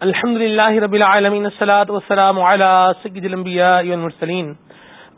الحمد لله رب العالمين الصلاة والسلام على سيد الانبياء والمرسلين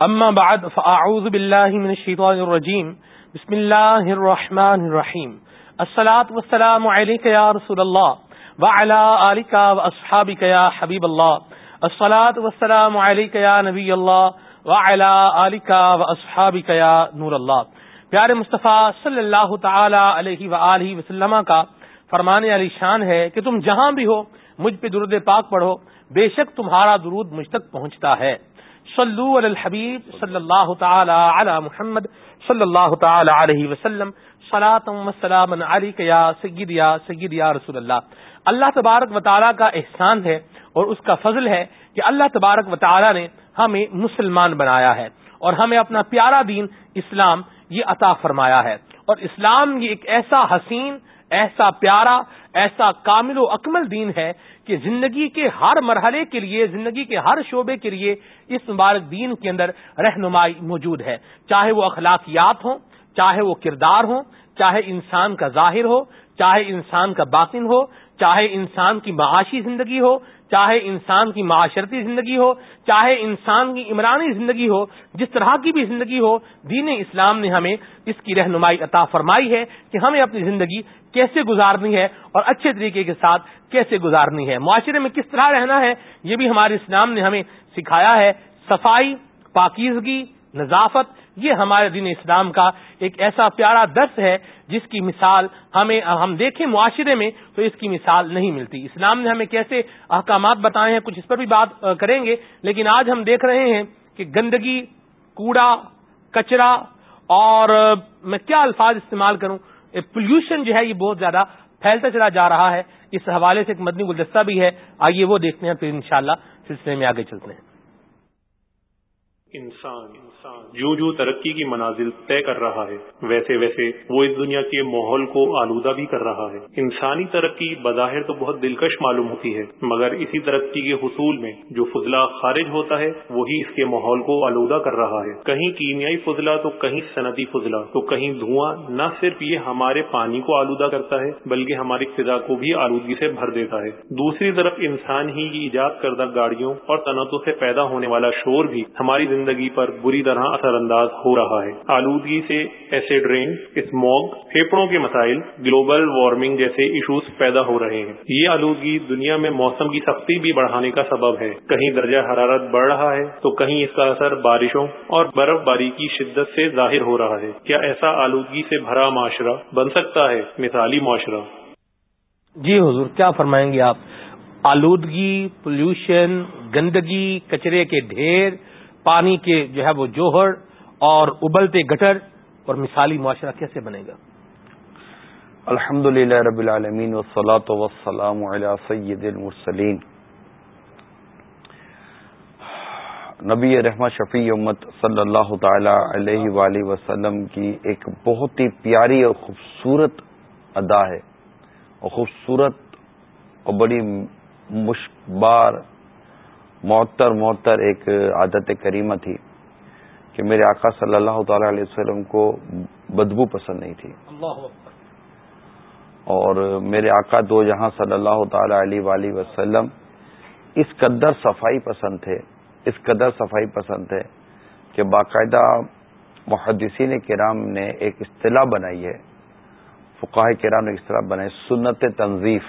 اما بعد، فاعوذ بالله من الشيطان الرجيم بسم الله الرحمن الرحيم الصلاة والسلام عليك يا رسول الله وعلى آلك واصحابك يا حبيب الله الصلاة والسلام عليك يا نبي الله وعلى آلك واصحابك يا نور الله پیارے مصطفیٰ صلی اللہ تعالی علیہ وآلہ وسلم کا فرمانے علی شان ہے کہ تم جہاں بھی ہو مجھ پہ درود پاک پڑھو۔ بے شک تمہارا درود مجھ تک پہنچتا ہے۔ صلو علی الحبیب صلی اللہ تعالی علی محمد صلی اللہ تعالی علیہ وسلم۔ سلام یا سید یا سید یا رسول اللہ۔ اللہ تبارک و تعالیٰ کا احسان ہے اور اس کا فضل ہے کہ اللہ تبارک و تعالیٰ نے ہمیں مسلمان بنایا ہے اور ہمیں اپنا پیارا دین اسلام یہ عطا فرمایا ہے۔ اور اسلام یہ ایک ایسا حسین ایسا پیارا، ایسا کامل و اکمل دین ہے کہ زندگی کے ہر مرحلے کے لیے، زندگی کے ہر شعبے کے لیے اس مبارک دین کے اندر رہنمائی موجود ہے۔ چاہے وہ اخلاقیات ہوں، چاہے وہ کردار ہوں، چاہے انسان کا ظاہر ہو، چاہے انسان کا باطن ہو، چاہے انسان کی معاشی زندگی ہو، چاہے انسان کی معاشرتی زندگی ہو، چاہے انسان کی عمرانی زندگی ہو، جس طرح کی بھی زندگی ہو، دین اسلام نے ہمیں اس کی رہنمائی عطا فرمائی ہے کہ ہمیں اپنی زندگی کیسے گزارنی ہے اور اچھے طریقے کے ساتھ کیسے گزارنی ہے۔ معاشرے میں کس طرح رہنا ہے یہ بھی ہمارے اسلام نے ہمیں سکھایا ہے۔ صفائی، پاکیزگی، نظافت، یہ ہمارے دین اسلام کا ایک ایسا پیارا درس ہے جس کی مثال ہمیں ہم دیکھیں معاشرے میں تو اس کی مثال نہیں ملتی۔ اسلام نے ہمیں کیسے احکامات بتائے ہیں کچھ اس پر بھی بات کریں گے، لیکن آج ہم دیکھ رہے ہیں کہ گندگی، کوڑا، کچرا اور میں کیا الفاظ استعمال کروں؟ پولوشن جو ہے یہ بہت زیادہ پھیلتا چلا جا رہا ہے۔ اس حوالے سے ایک مدنی گلدستہ بھی ہے۔ آئیے وہ دیکھتے ہیں پھر انشاءاللہ سلسلے میں آگے چلتے ہیں۔ انسان جو جو ترقی کی منازل طے کر رہا ہے ویسے ویسے وہ اس دنیا کے ماحول کو آلودہ بھی کر رہا ہے۔ انسانی ترقی بظاہر تو بہت دلکش معلوم ہوتی ہے، مگر اسی ترقی کے حصول میں جو فضلہ خارج ہوتا ہے، وہی اس کے ماحول کو آلودہ کر رہا ہے۔ کہیں کیمیائی فضلہ تو کہیں صنعتی فضلہ، تو کہیں دھواں نہ صرف یہ ہمارے پانی کو آلودہ کرتا ہے، بلکہ ہماری فضا کو بھی آلودگی سے بھر دیتا ہے۔ دوسری طرف انسان ہی کی ایجاد کردہ گاڑیوں اور صنعتوں سے پیدا ہونے والا شور بھی ہماری زندگی پر بری طرح اثر انداز ہو رہا ہے۔ آلودگی سے ایسڈ رین اسموگ پھیپڑوں کے مسائل، گلوبل وارمنگ جیسے ایشوز پیدا ہو رہے ہیں۔ یہ آلودگی دنیا میں موسم کی سختی بھی بڑھانے کا سبب ہے۔ کہیں درجہ حرارت بڑھ رہا ہے تو کہیں اس کا اثر بارشوں اور برف باری کی شدت سے ظاہر ہو رہا ہے۔ کیا ایسا آلودگی سے بھرا معاشرہ بن سکتا ہے؟ مثالی معاشرہ۔ جی حضور، کیا فرمائیں گے آپ؟ آلودگی پولوشن گندگی، کچرے کے ڈھیر پانی کے جو ہے وہ جوہر اور ابلتے گٹر اور مثالی معاشرہ کیسے بنے گا؟ الحمد للہ رب العالمین وسلاۃ وسلام علی سید المرسلین. نبی رحمت شفیع امت صلی اللہ تعالی علیہ وآلہ وسلم کی ایک بہت ہی پیاری اور خوبصورت ادا ہے. اور خوبصورت اور بڑی مشبار معطر معطر ایک عادت کریمہ تھی کہ میرے آقا صلی اللہ تعالی علیہ وسلم کو بدبو پسند نہیں تھی۔ اور میرے آقا دو جہاں صلی اللہ تعالی علیہ وآلہ وسلم اس قدر صفائی پسند تھے اس قدر صفائی پسند تھے کہ باقاعدہ محدثین کرام نے ایک اصطلاح بنائی ہے۔ فقاہ کرام نے اصطلاح بنائی سنت تنظیف۔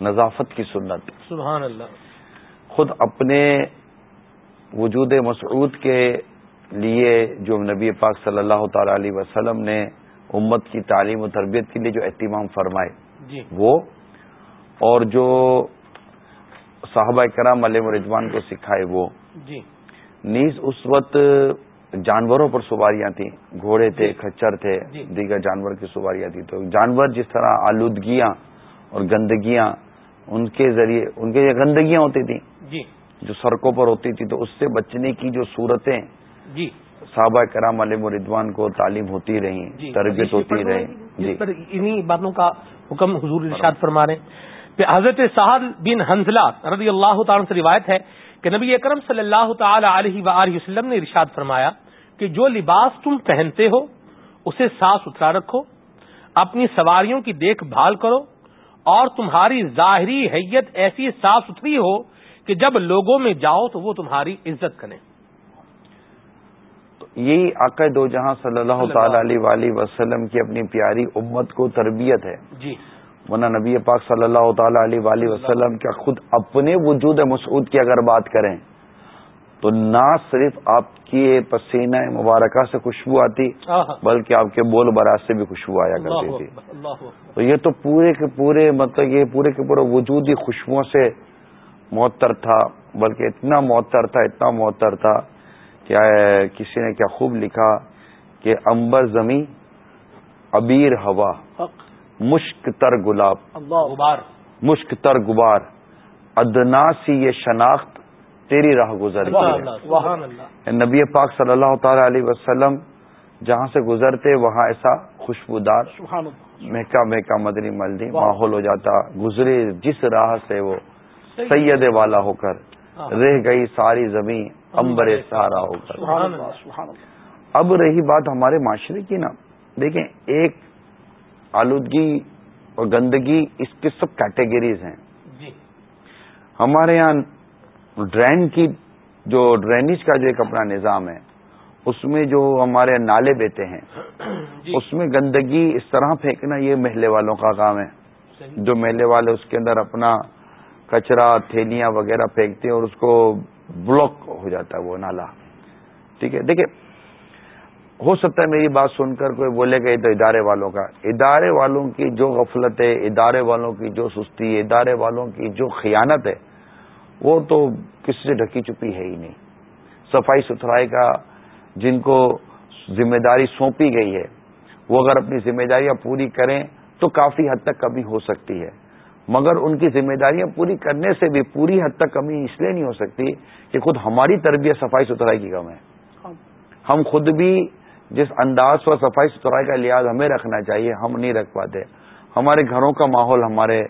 نظافت کی سنت۔ سبحان اللہ۔ خود اپنے وجود مسعود کے لیے جو نبی پاک صلی اللہ تعالی علیہ وسلم نے امت کی تعلیم و تربیت کے لیے جو اہتمام فرمائے جی۔ وہ اور جو صحابہ کرام علیہ رضوان کو سکھائے وہ۔ جی۔ نیز اس وقت جانوروں پر سواریاں تھیں گھوڑے تھے جی۔ کچر تھے جی۔ دیگر جانور کی سواریاں تھیں۔ تو جانور جس طرح آلودگیاں اور گندگیاں ان کے ذریعے ان کے گندگیاں ہوتی تھیں۔ جی۔ جو سڑکوں پر ہوتی تھی تو اس سے بچنے کی جو صورتیں جی۔ صحابہ کرام علیہ مردوان کو تعلیم ہوتی رہی جی۔ تربیت ہوتی رہی جی۔ انہیں باتوں کا حکم حضور ارشاد فرما رہے کہ حضرت صاحب بن حنزلہ رضی اللہ تعالیٰ سے روایت ہے کہ نبی اکرم صلی اللہ تعالی علیہ وآلہ وسلم نے ارشاد فرمایا کہ جو لباس تم پہنتے ہو اسے صاف ستھرا رکھو اپنی سواریوں کی دیکھ بھال کرو اور تمہاری ظاہری حیت ایسی صاف ستھری ہو کہ جب لوگوں میں جاؤ تو وہ تمہاری عزت کریں۔ یہی عقائد دو جہاں صلی اللہ تعالی علیہ وسلم کی اپنی پیاری امت کو تربیت ہے۔ جی۔ ورنہ نبی پاک صلی اللہ تعالی علیہ وسلم کیا خود اپنے وجود مسعود کی اگر بات کریں تو نہ صرف آپ کی پسینہ مبارکہ سے خوشبو آتی بلکہ آپ کے بول براز سے بھی خوشبو آیا کرتی تھی۔ تو یہ تو پورے کے پورے مطلب یہ پورے کے پورے وجود ہی خوشبو سے معطر تھا بلکہ اتنا معطر تھا اتنا معطر تھا کیا کسی نے کیا خوب لکھا کہ امبر زمیں ابیر ہوا مشک تر گلاب۔ مشک تر غبار۔ ادنا سی یہ شناخت تیری راہ گزر نبی پاک صلی اللہ تعالی علیہ وسلم جہاں سے گزرتے وہاں ایسا خوشبودار مہکا مہکا مدنی ملدی ماحول ہو جاتا گزرے جس راہ سے وہ سید والا ہو کر ہاں۔ رہ گئی ساری زمین امبر سارا ہو کر۔ اب رہی بات ہمارے معاشرے کی نا۔ دیکھیں ایک آلودگی اور گندگی اس کے سب کیٹیگریز ہیں۔ جی۔ ہمارے یہاں ڈرین کی جو ڈرینیج کا جو ایک اپنا نظام ہے اس میں جو ہمارے نالے بیتے ہیں جی۔ اس میں گندگی اس طرح پھینکنا یہ محلے والوں کا کام ہے۔ جو محلے والے اس کے اندر اپنا کچرا تھیلیاں وغیرہ پھینکتے ہیں اور اس کو بلاک ہو جاتا ہے وہ نالا۔ ٹھیک ہے۔ دیکھیں ہو سکتا ہے میری بات سن کر کوئی بولے گا تو ادارے والوں کا۔ ادارے والوں کی جو غفلت ہے ادارے والوں کی جو سستی ہے ادارے والوں کی جو خیانت ہے وہ تو کسی سے ڈھکی چپی ہے ہی نہیں۔ صفائی ستھرائی کا جن کو ذمہ داری سونپی گئی ہے وہ اگر اپنی ذمہ داریاں پوری کریں تو کافی حد تک کمی ہو سکتی ہے۔ مگر ان کی ذمہ داریاں پوری کرنے سے بھی پوری حد تک کمی اس لیے نہیں ہو سکتی کہ خود ہماری تربیت صفائی ستھرائی کی کم ہے۔ ہم خود بھی جس انداز پر صفائی ستھرائی کا لحاظ ہمیں رکھنا چاہیے ہم نہیں رکھ پاتے۔ ہمارے گھروں کا ماحول ہمارے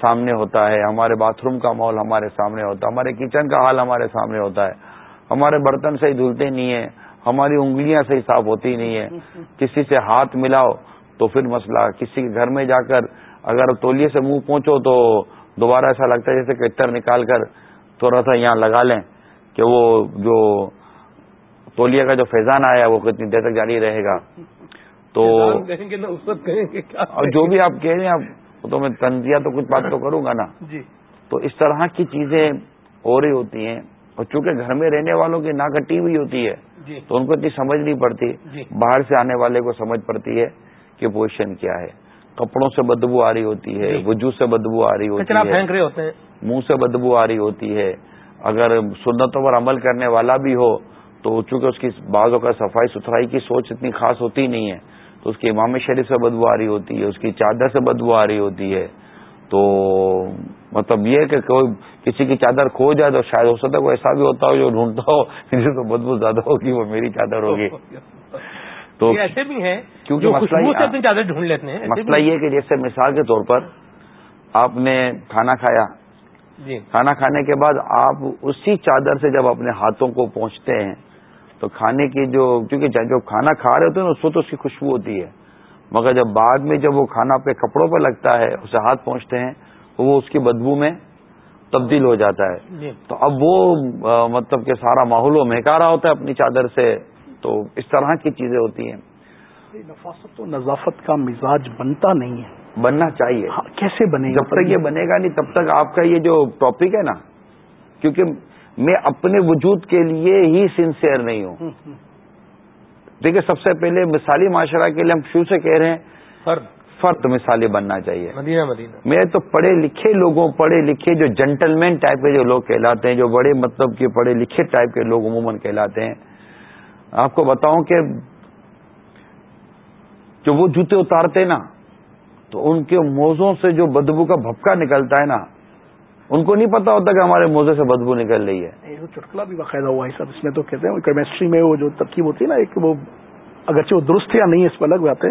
سامنے ہوتا ہے ہمارے باتھ روم کا ماحول ہمارے سامنے ہوتا ہے ہمارے کچن کا حال ہمارے سامنے ہوتا ہے۔ ہمارے برتن صحیح دھلتے نہیں ہیں ہماری انگلیاں صحیح صاف ہوتی نہیں ہیں۔ کسی سے ہاتھ ملاؤ تو پھر مسئلہ کسی کے گھر میں جا کر اگر تولیے سے منہ پہنچو تو دوبارہ ایسا لگتا ہے جیسے کٹر نکال کر تھوڑا سا یہاں لگا لیں کہ وہ جو تولیہ کا جو فیضان آیا وہ کتنی دیر تک جاری رہے گا۔ تو جو بھی آپ کہہ رہے ہیں آپ تو میں تنزیہ تو کچھ بات تو کروں گا نا۔ جی۔ تو اس طرح کی چیزیں ہو رہی ہوتی ہیں اور چونکہ گھر میں رہنے والوں کی نا کٹی ہوئی ہوتی ہے جی۔ تو ان کو اتنی سمجھ نہیں پڑتی۔ جی۔ باہر سے آنے والے کو سمجھ پڑتی ہے کہ پوزیشن کیا ہے۔ کپڑوں سے بدبو آ رہی ہوتی ہے جی۔ وجو سے بدبو آ رہی ہوتی ہے۔ منہ سے بدبو آ رہی ہوتی ہے۔ اگر سنتوں پر عمل کرنے والا بھی ہو تو چونکہ اس کی بعضوں کا صفائی ستھرائی کی سوچ اتنی خاص ہوتی نہیں ہے۔ تو اس کی امام شریف سے بدبو آ رہی ہوتی ہے اس کی چادر سے بدبو آ رہی ہوتی ہے۔ تو مطلب یہ کہ کوئی کسی کی چادر کھو جائے تو شاید ہو سکتا ہے کوئی ایسا بھی ہوتا ہو جو ڈھونڈتا ہو جس کو بدبو زیادہ ہوگی وہ میری چادر ہوگی۔ تو ایسے بھی ہیں کیونکہ مسئلہ ڈھونڈ لیتے ہیں مسئلہ یہ کہ جیسے مثال کے طور پر آپ نے کھانا کھایا۔ جی۔ کھانا کھانے کے بعد آپ اسی چادر سے جب اپنے ہاتھوں کو پہنچتے ہیں تو کھانے کی جو کیونکہ جب کھانا کھا رہے ہوتے ہیں نا اس وقت اس کی خوشبو ہوتی ہے۔ مگر جب بعد میں جب وہ کھانا اپنے کپڑوں پہ لگتا ہے اسے ہاتھ پہنچتے ہیں تو وہ اس کی بدبو میں تبدیل ہو جاتا ہے۔ جی۔ تو اب وہ مطلب کہ سارا ماحول وہ مہکا رہا ہوتا ہے اپنی چادر سے۔ تو اس طرح کی چیزیں ہوتی ہیں۔ نفاست و نظافت کا مزاج بنتا نہیں ہے۔ بننا چاہیے۔ ہاں کیسے بنے جب تک یہ بنے گا نہیں تب تک آپ کا یہ جو ٹاپک ہے نا کیونکہ میں اپنے وجود کے لیے ہی سنسیئر نہیں ہوں۔ دیکھیے سب سے پہلے مثالی معاشرہ کے لیے ہم شروع سے کہہ رہے ہیں؟ فرد۔ فرد مثالی بننا چاہیے۔ مدینہ مدینہ۔ میں تو پڑھے لکھے لوگوں پڑھے لکھے جو جنٹلمین ٹائپ کے جو لوگ کہلاتے ہیں جو بڑے مطلب کے پڑھے لکھے ٹائپ کے لوگ عموماً کہلاتے ہیں۔ آپ کو بتاؤں کہ جو وہ جوتے اتارتے نا تو ان کے موزوں سے جو بدبو کا بھپکا نکلتا ہے نا ان کو نہیں پتا ہوتا کہ ہمارے موزے سے بدبو نکل رہی ہے۔ چٹکلا بھی باقاعدہ ہوا ہے، سب اس میں تو کہتے ہیں کیمسٹری میں وہ جو ترکیب ہوتی ہے نا، ایک وہ اگرچہ وہ درست یا نہیں، اس پر الگ بات ہے۔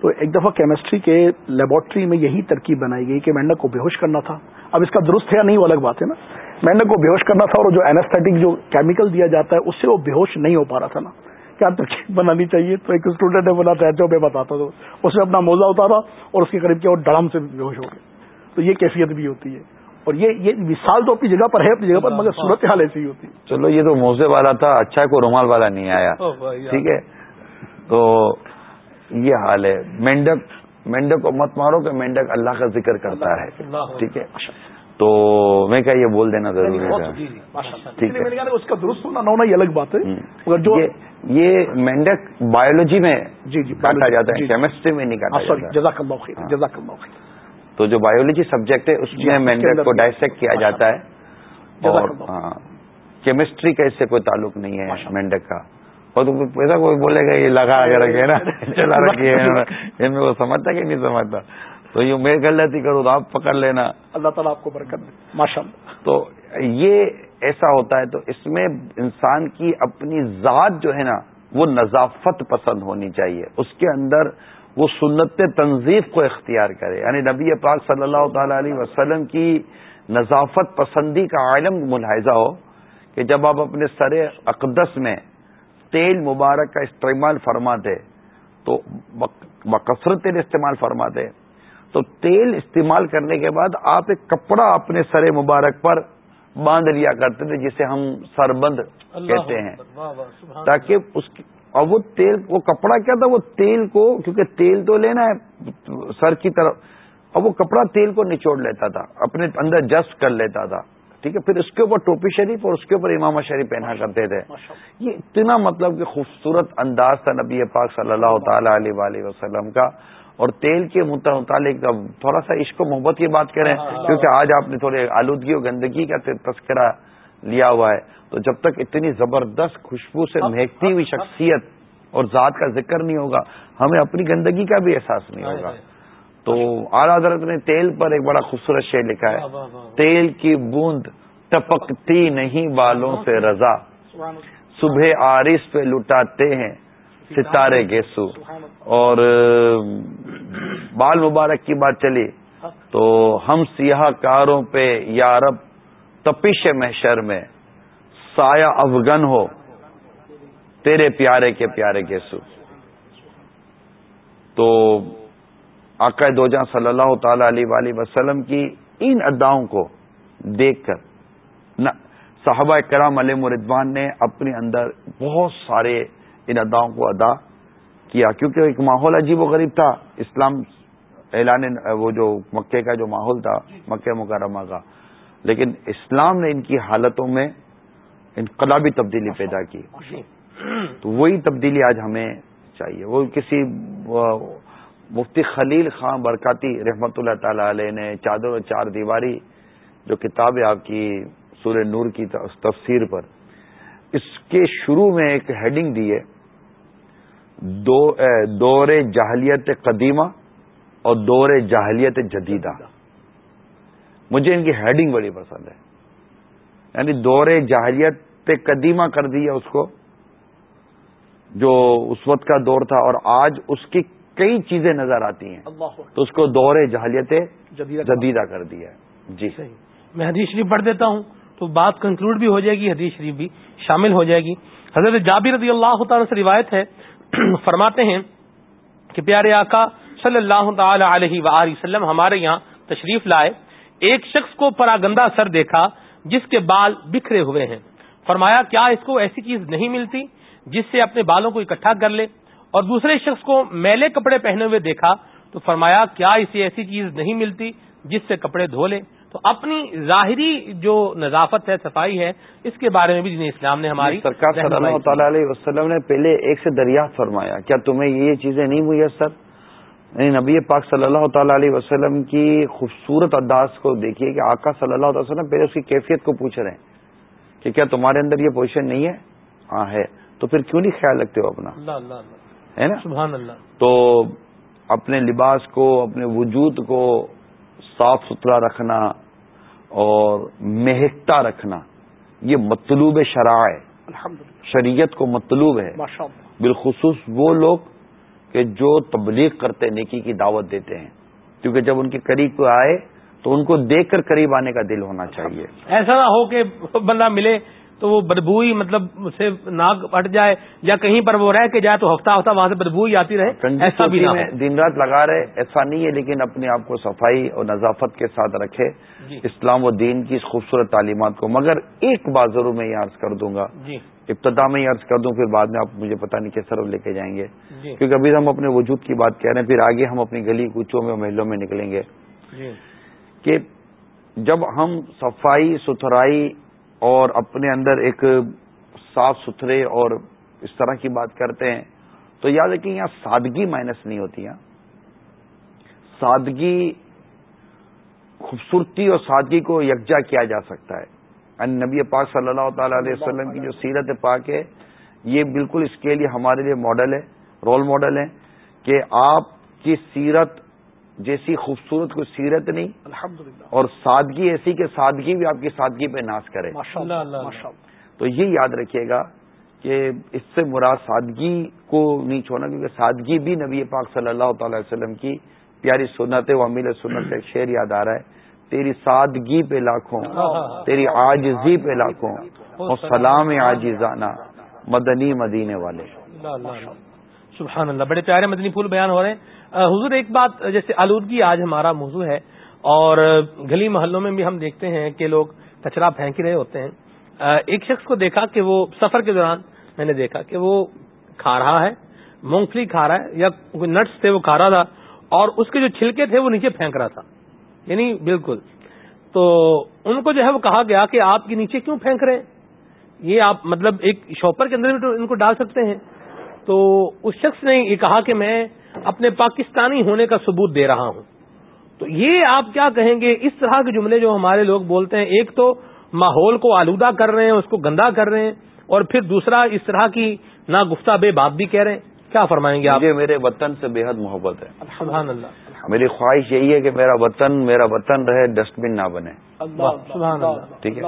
تو ایک دفعہ کیمسٹری کے لیبورٹری میں یہی ترکیب بنائی گئی کہ مینڈک کو بےہوش کرنا تھا۔ اب اس کا درست ہے یا نہیں، وہ الگ بات ہے نا۔ مینڈک کو بےہوش کرنا تھا اور جو اینستھیٹک جو کیمیکل دیا جاتا ہے، اس سے وہ بےہوش نہیں ہو پا رہا تھا نا۔ کیا ترکیب بنانی چاہیے؟ تو ایک اسٹوڈنٹ نے بنا تھا، جو میں بتاتا تو اس نے اپنا موزہ اتارا اور اس کے قریب کیا وہ ڈرم سے بے ہوش ہو گئے۔ تو یہ کیفیت بھی ہوتی ہے۔ اور یہ یہ مثال تو اپنی جگہ پر ہے اپنی جگہ پر مگر صورت حال ایسی ہوتی ہے۔ چلو یہ تو موزے والا تھا اچھا کوئی رومال والا نہیں آیا۔ ٹھیک ہے؟ تو یہ حال ہے۔ مینڈک مینڈک کو مت مارو کہ مینڈک اللہ کا ذکر کرتا ہے۔ ٹھیک ہے؟ تو میں کیا یہ بول دینا ضروری ہے جی، ٹھیک ہے۔ اس کا درست ہونا نہ ہونا یہ الگ بات ہے۔ مگر جو یہ مینڈک بایولوجی میں جی جی کاٹا جاتا ہے کیمسٹری میں نہیں کاٹا سوری جزاک اللہ خیر۔ جزاک اللہ خیر۔ تو جو بایولوجی سبجیکٹ ہے اس جی، میں اندر کو ڈائسیکٹ کیا جاتا ہے۔ اور اللہ۔ ہاں کیمسٹری کا اس سے کوئی تعلق نہیں ہے مینڈک کا۔ اور ایسا کوئی بولے گا یہ لگا کے رکھے نا چلا رکھیے۔ ان میں وہ سمجھتا کہ نہیں سمجھتا۔ تو یہ میں غلطی کروں تو آپ پکڑ لینا۔ اللہ تعالیٰ آپ کو برکت دے۔ ماشاء اللہ۔ تو یہ ایسا ہوتا ہے تو اس میں انسان کی اپنی ذات جو ہے نا وہ نظافت پسند ہونی چاہیے۔ اس کے اندر وہ سنت تنظیف کو اختیار کرے۔ یعنی نبی پاک صلی اللہ تعالی علیہ وسلم کی نظافت پسندی کا عالم ملاحظہ ہو کہ جب آپ اپنے سر اقدس میں تیل مبارک کا استعمال فرماتے تو بکثرت تیل استعمال فرماتے تو تیل استعمال کرنے کے بعد آپ ایک کپڑا اپنے سر مبارک پر باندھ لیا کرتے تھے جسے ہم سربند کہتے ہیں۔ تاکہ اس کی اور وہ تیل وہ کپڑا کیا تھا؟ وہ تیل کو کیونکہ تیل تو لینا ہے سر کی طرف اور وہ کپڑا تیل کو نچوڑ لیتا تھا اپنے اندر جسٹ کر لیتا تھا ٹھیک ہے؟ پھر اس کے اوپر ٹوپی شریف اور اس کے اوپر امام شریف پہنا کرتے تھے۔ یہ اتنا مطلب کہ خوبصورت انداز تھا نبی پاک صلی اللہ تعالی علیہ وآلہ وسلم کا۔ اور تیل کے متعلق تھوڑا سا عشق و محبت کی بات کریں کیونکہ آج آپ نے تھوڑے آلودگی اور گندگی کا تذکرہ لیا ہوا ہے۔ تو جب تک اتنی زبردست خوشبو سے مہکتی ہوئی شخصیت اور ذات کا ذکر نہیں ہوگا ہمیں اپنی گندگی کا بھی احساس نہیں ہوگا۔ تو اعلی حضرت نے تیل پر ایک بڑا خوبصورت شعر لکھا ہے۔ تیل کی بوند ٹپکتی نہیں بالوں سے رضا۔ صبح آرس پہ لٹاتے ہیں ستارے گیسو اور بال مبارک کی بات چلی تو ہم سیاہ کاروں پہ یارب تپش محشر میں سایہ افغن ہو، تیرے پیارے کے پیارے گیسو تو آقا دو جہاں صلی اللہ تعالی علیہ وآلہ وسلم کی ان اداؤں کو دیکھ کر صحابہ کرام علیہ مردوان نے اپنے اندر بہت سارے ان اداؤں کو ادا کیا، کیونکہ ایک ماحول عجیب و غریب تھا۔ اسلام اعلان، وہ جو مکے کا جو ماحول تھا مکہ مکرمہ کا۔ لیکن اسلام نے ان کی حالتوں میں انقلابی تبدیلی پیدا کی۔ تو وہی تبدیلی آج ہمیں چاہیے۔ وہ کسی مفتی خلیل خان برکاتی رحمت اللہ تعالی علیہ نے چادر و چار دیواری جو کتاب ہے آپ کی سورہ نور کی تفسیر پر، اس کے شروع میں ایک ہیڈنگ دی ہے۔ دور جاہلیت قدیمہ اور دور جاہلیت جدیدہ۔ مجھے ان کی ہیڈنگ بڑی پسند ہے۔ یعنی دور جاہلیت قدیمہ کر دیا اس کو جو اس وقت کا دور تھا اور آج اس کی کئی چیزیں نظر آتی ہیں۔ تو اس کو دور جہلیت جدیدہ کر دیا جی۔ میں حدیث شریف پڑھ دیتا ہوں تو بات کنکلوڈ بھی ہو جائے گی حدیث شریف بھی شامل ہو جائے گی۔ حضرت جابر رضی اللہ تعالی سے روایت ہے فرماتے ہیں کہ پیارے آقا صلی اللہ تعالی علیہ وآلہ وسلم ہمارے یہاں تشریف لائے۔ ایک شخص کو پراگندہ سر دیکھا جس کے بال بکھرے ہوئے ہیں۔ فرمایا کیا اس کو ایسی چیز نہیں ملتی جس سے اپنے بالوں کو اکٹھا کر لے؟ اور دوسرے شخص کو میلے کپڑے پہنے ہوئے دیکھا تو فرمایا کیا اسے ایسی چیز نہیں ملتی جس سے کپڑے دھو لے؟ تو اپنی ظاہری جو نظافت ہے صفائی ہے اس کے بارے میں بھی جنہیں اسلام نے ہماری سرکار صلی اللہ تعالی علیہ وسلم نے پہلے ایک سے دریافت فرمایا کیا تمہیں یہ چیزیں نہیں میسر یعنی نبی پاک صلی اللہ تعالی علیہ وسلم کی خوبصورت انداز کو دیکھیے کہ آقا صلی اللہ علیہ وسلم پہلے اس کی کیفیت کو پوچھ رہے ہیں کہ کیا تمہارے اندر یہ پوزیشن نہیں ہے؟ ہاں ہے۔ تو پھر کیوں نہیں خیال رکھتے ہو اپنا؟ اللہ اللہ اللہ۔ ہے نا؟ سبحان اللہ۔ تو اپنے لباس کو اپنے وجود کو صاف ستھرا رکھنا اور مہکتا رکھنا یہ مطلوب ہے۔ شریعت کو مطلوب ہے۔ بالخصوص وہ لوگ کہ جو تبلیغ کرتے نیکی کی دعوت دیتے ہیں۔ کیونکہ جب ان کے قریب کو آئے تو ان کو دیکھ کر قریب آنے کا دل ہونا چاہیے۔ ایسا نہ ہو کہ بندہ ملے تو وہ بدبو ہی مطلب سے ناک ہٹ جائے یا کہیں پر وہ رہ کے جائے تو ہفتہ ہفتہ وہاں سے بدبو ہی آتی رہے ایسا بھی نہ دن رات لگا رہے ایسا نہیں ہے لیکن اپنے آپ کو صفائی اور نظافت کے ساتھ رکھے۔ جی۔ اسلام و دین کی خوبصورت تعلیمات کو۔ مگر ایک بات ضرور میں یہ عرض کر دوں گا۔ جی۔ ابتدا میں یہ عرض کر دوں پھر بعد میں آپ مجھے پتا نہیں کس طرح لے کے جائیں گے۔ جی۔ کیونکہ ابھی ہم اپنے وجود کی بات کہہ رہے ہیں پھر آگے ہم اپنی گلی کوچوں میں محلوں میں نکلیں گے۔ جی۔ کہ جب ہم صفائی ستھرائی اور اپنے اندر ایک صاف ستھرے اور اس طرح کی بات کرتے ہیں، تو یاد ہے کہ یہاں سادگی مائنس نہیں ہوتی یہاں۔ سادگی خوبصورتی اور سادگی کو یکجا کیا جا سکتا ہے۔ یعنی نبی پاک صلی اللہ تعالی علیہ وسلم کی جو سیرت پاک ہے، یہ بالکل اس کے لیے ہمارے لیے ماڈل ہے رول ماڈل ہے کہ آپ کی سیرت جیسی خوبصورت کوئی سیرت نہیں اور سادگی ایسی کہ سادگی بھی آپ کی سادگی پہ ناش کرے۔ تو یہ یاد رکھیے گا کہ اس سے مراد سادگی کو نہیں چھوڑنا کیونکہ سادگی بھی نبی پاک صلی اللہ تعالی وسلم کی پیاری سنت و امیل سنت سے ایک شعر یاد آ رہا ہے۔ تیری سادگی پہ لاکھوں تیری آجزی پہ لاکھوں اور سلام آجزانہ مدنی مدینے والے۔ سبحان اللہ۔ بڑے پیارے مدنی پھول بیان ہو رہے ہیں۔ حضور ایک بات، جیسے آلودگی آج ہمارا موضوع ہے، اور گلی محلوں میں بھی ہم دیکھتے ہیں کہ لوگ کچرا پھینک رہے ہوتے ہیں۔ ایک شخص کو دیکھا کہ وہ سفر کے دوران میں نے دیکھا کہ وہ کھا رہا ہے مونگ پھلی کھا رہا ہے، یا کوئی نٹس تھے وہ کھا رہا تھا، اور اس کے جو چھلکے تھے وہ نیچے پھینک رہا تھا۔ یعنی بالکل۔ تو ان کو جو ہے وہ کہا گیا کہ آپ کے نیچے کیوں پھینک رہے ہیں؟ یہ آپ مطلب ایک شاپر کے اندر بھی ان کو ڈال سکتے ہیں۔ تو اس شخص نے یہ کہا کہ میں اپنے پاکستانی ہونے کا ثبوت دے رہا ہوں۔ تو یہ آپ کیا کہیں گے؟ اس طرح کے جملے جو ہمارے لوگ بولتے ہیں ایک تو ماحول کو آلودہ کر رہے ہیں اس کو گندا کر رہے ہیں اور پھر دوسرا اس طرح کی نہ گفتہ بے بات بھی کہہ رہے ہیں۔ کیا فرمائیں گے آپ؟ میرے وطن سے بے حد محبت ہے۔ سبحان اللہ۔ میری خواہش یہی ہے کہ میرا وطن میرا وطن رہے ڈسٹ بن نہ بنے۔ ٹھیک ہے؟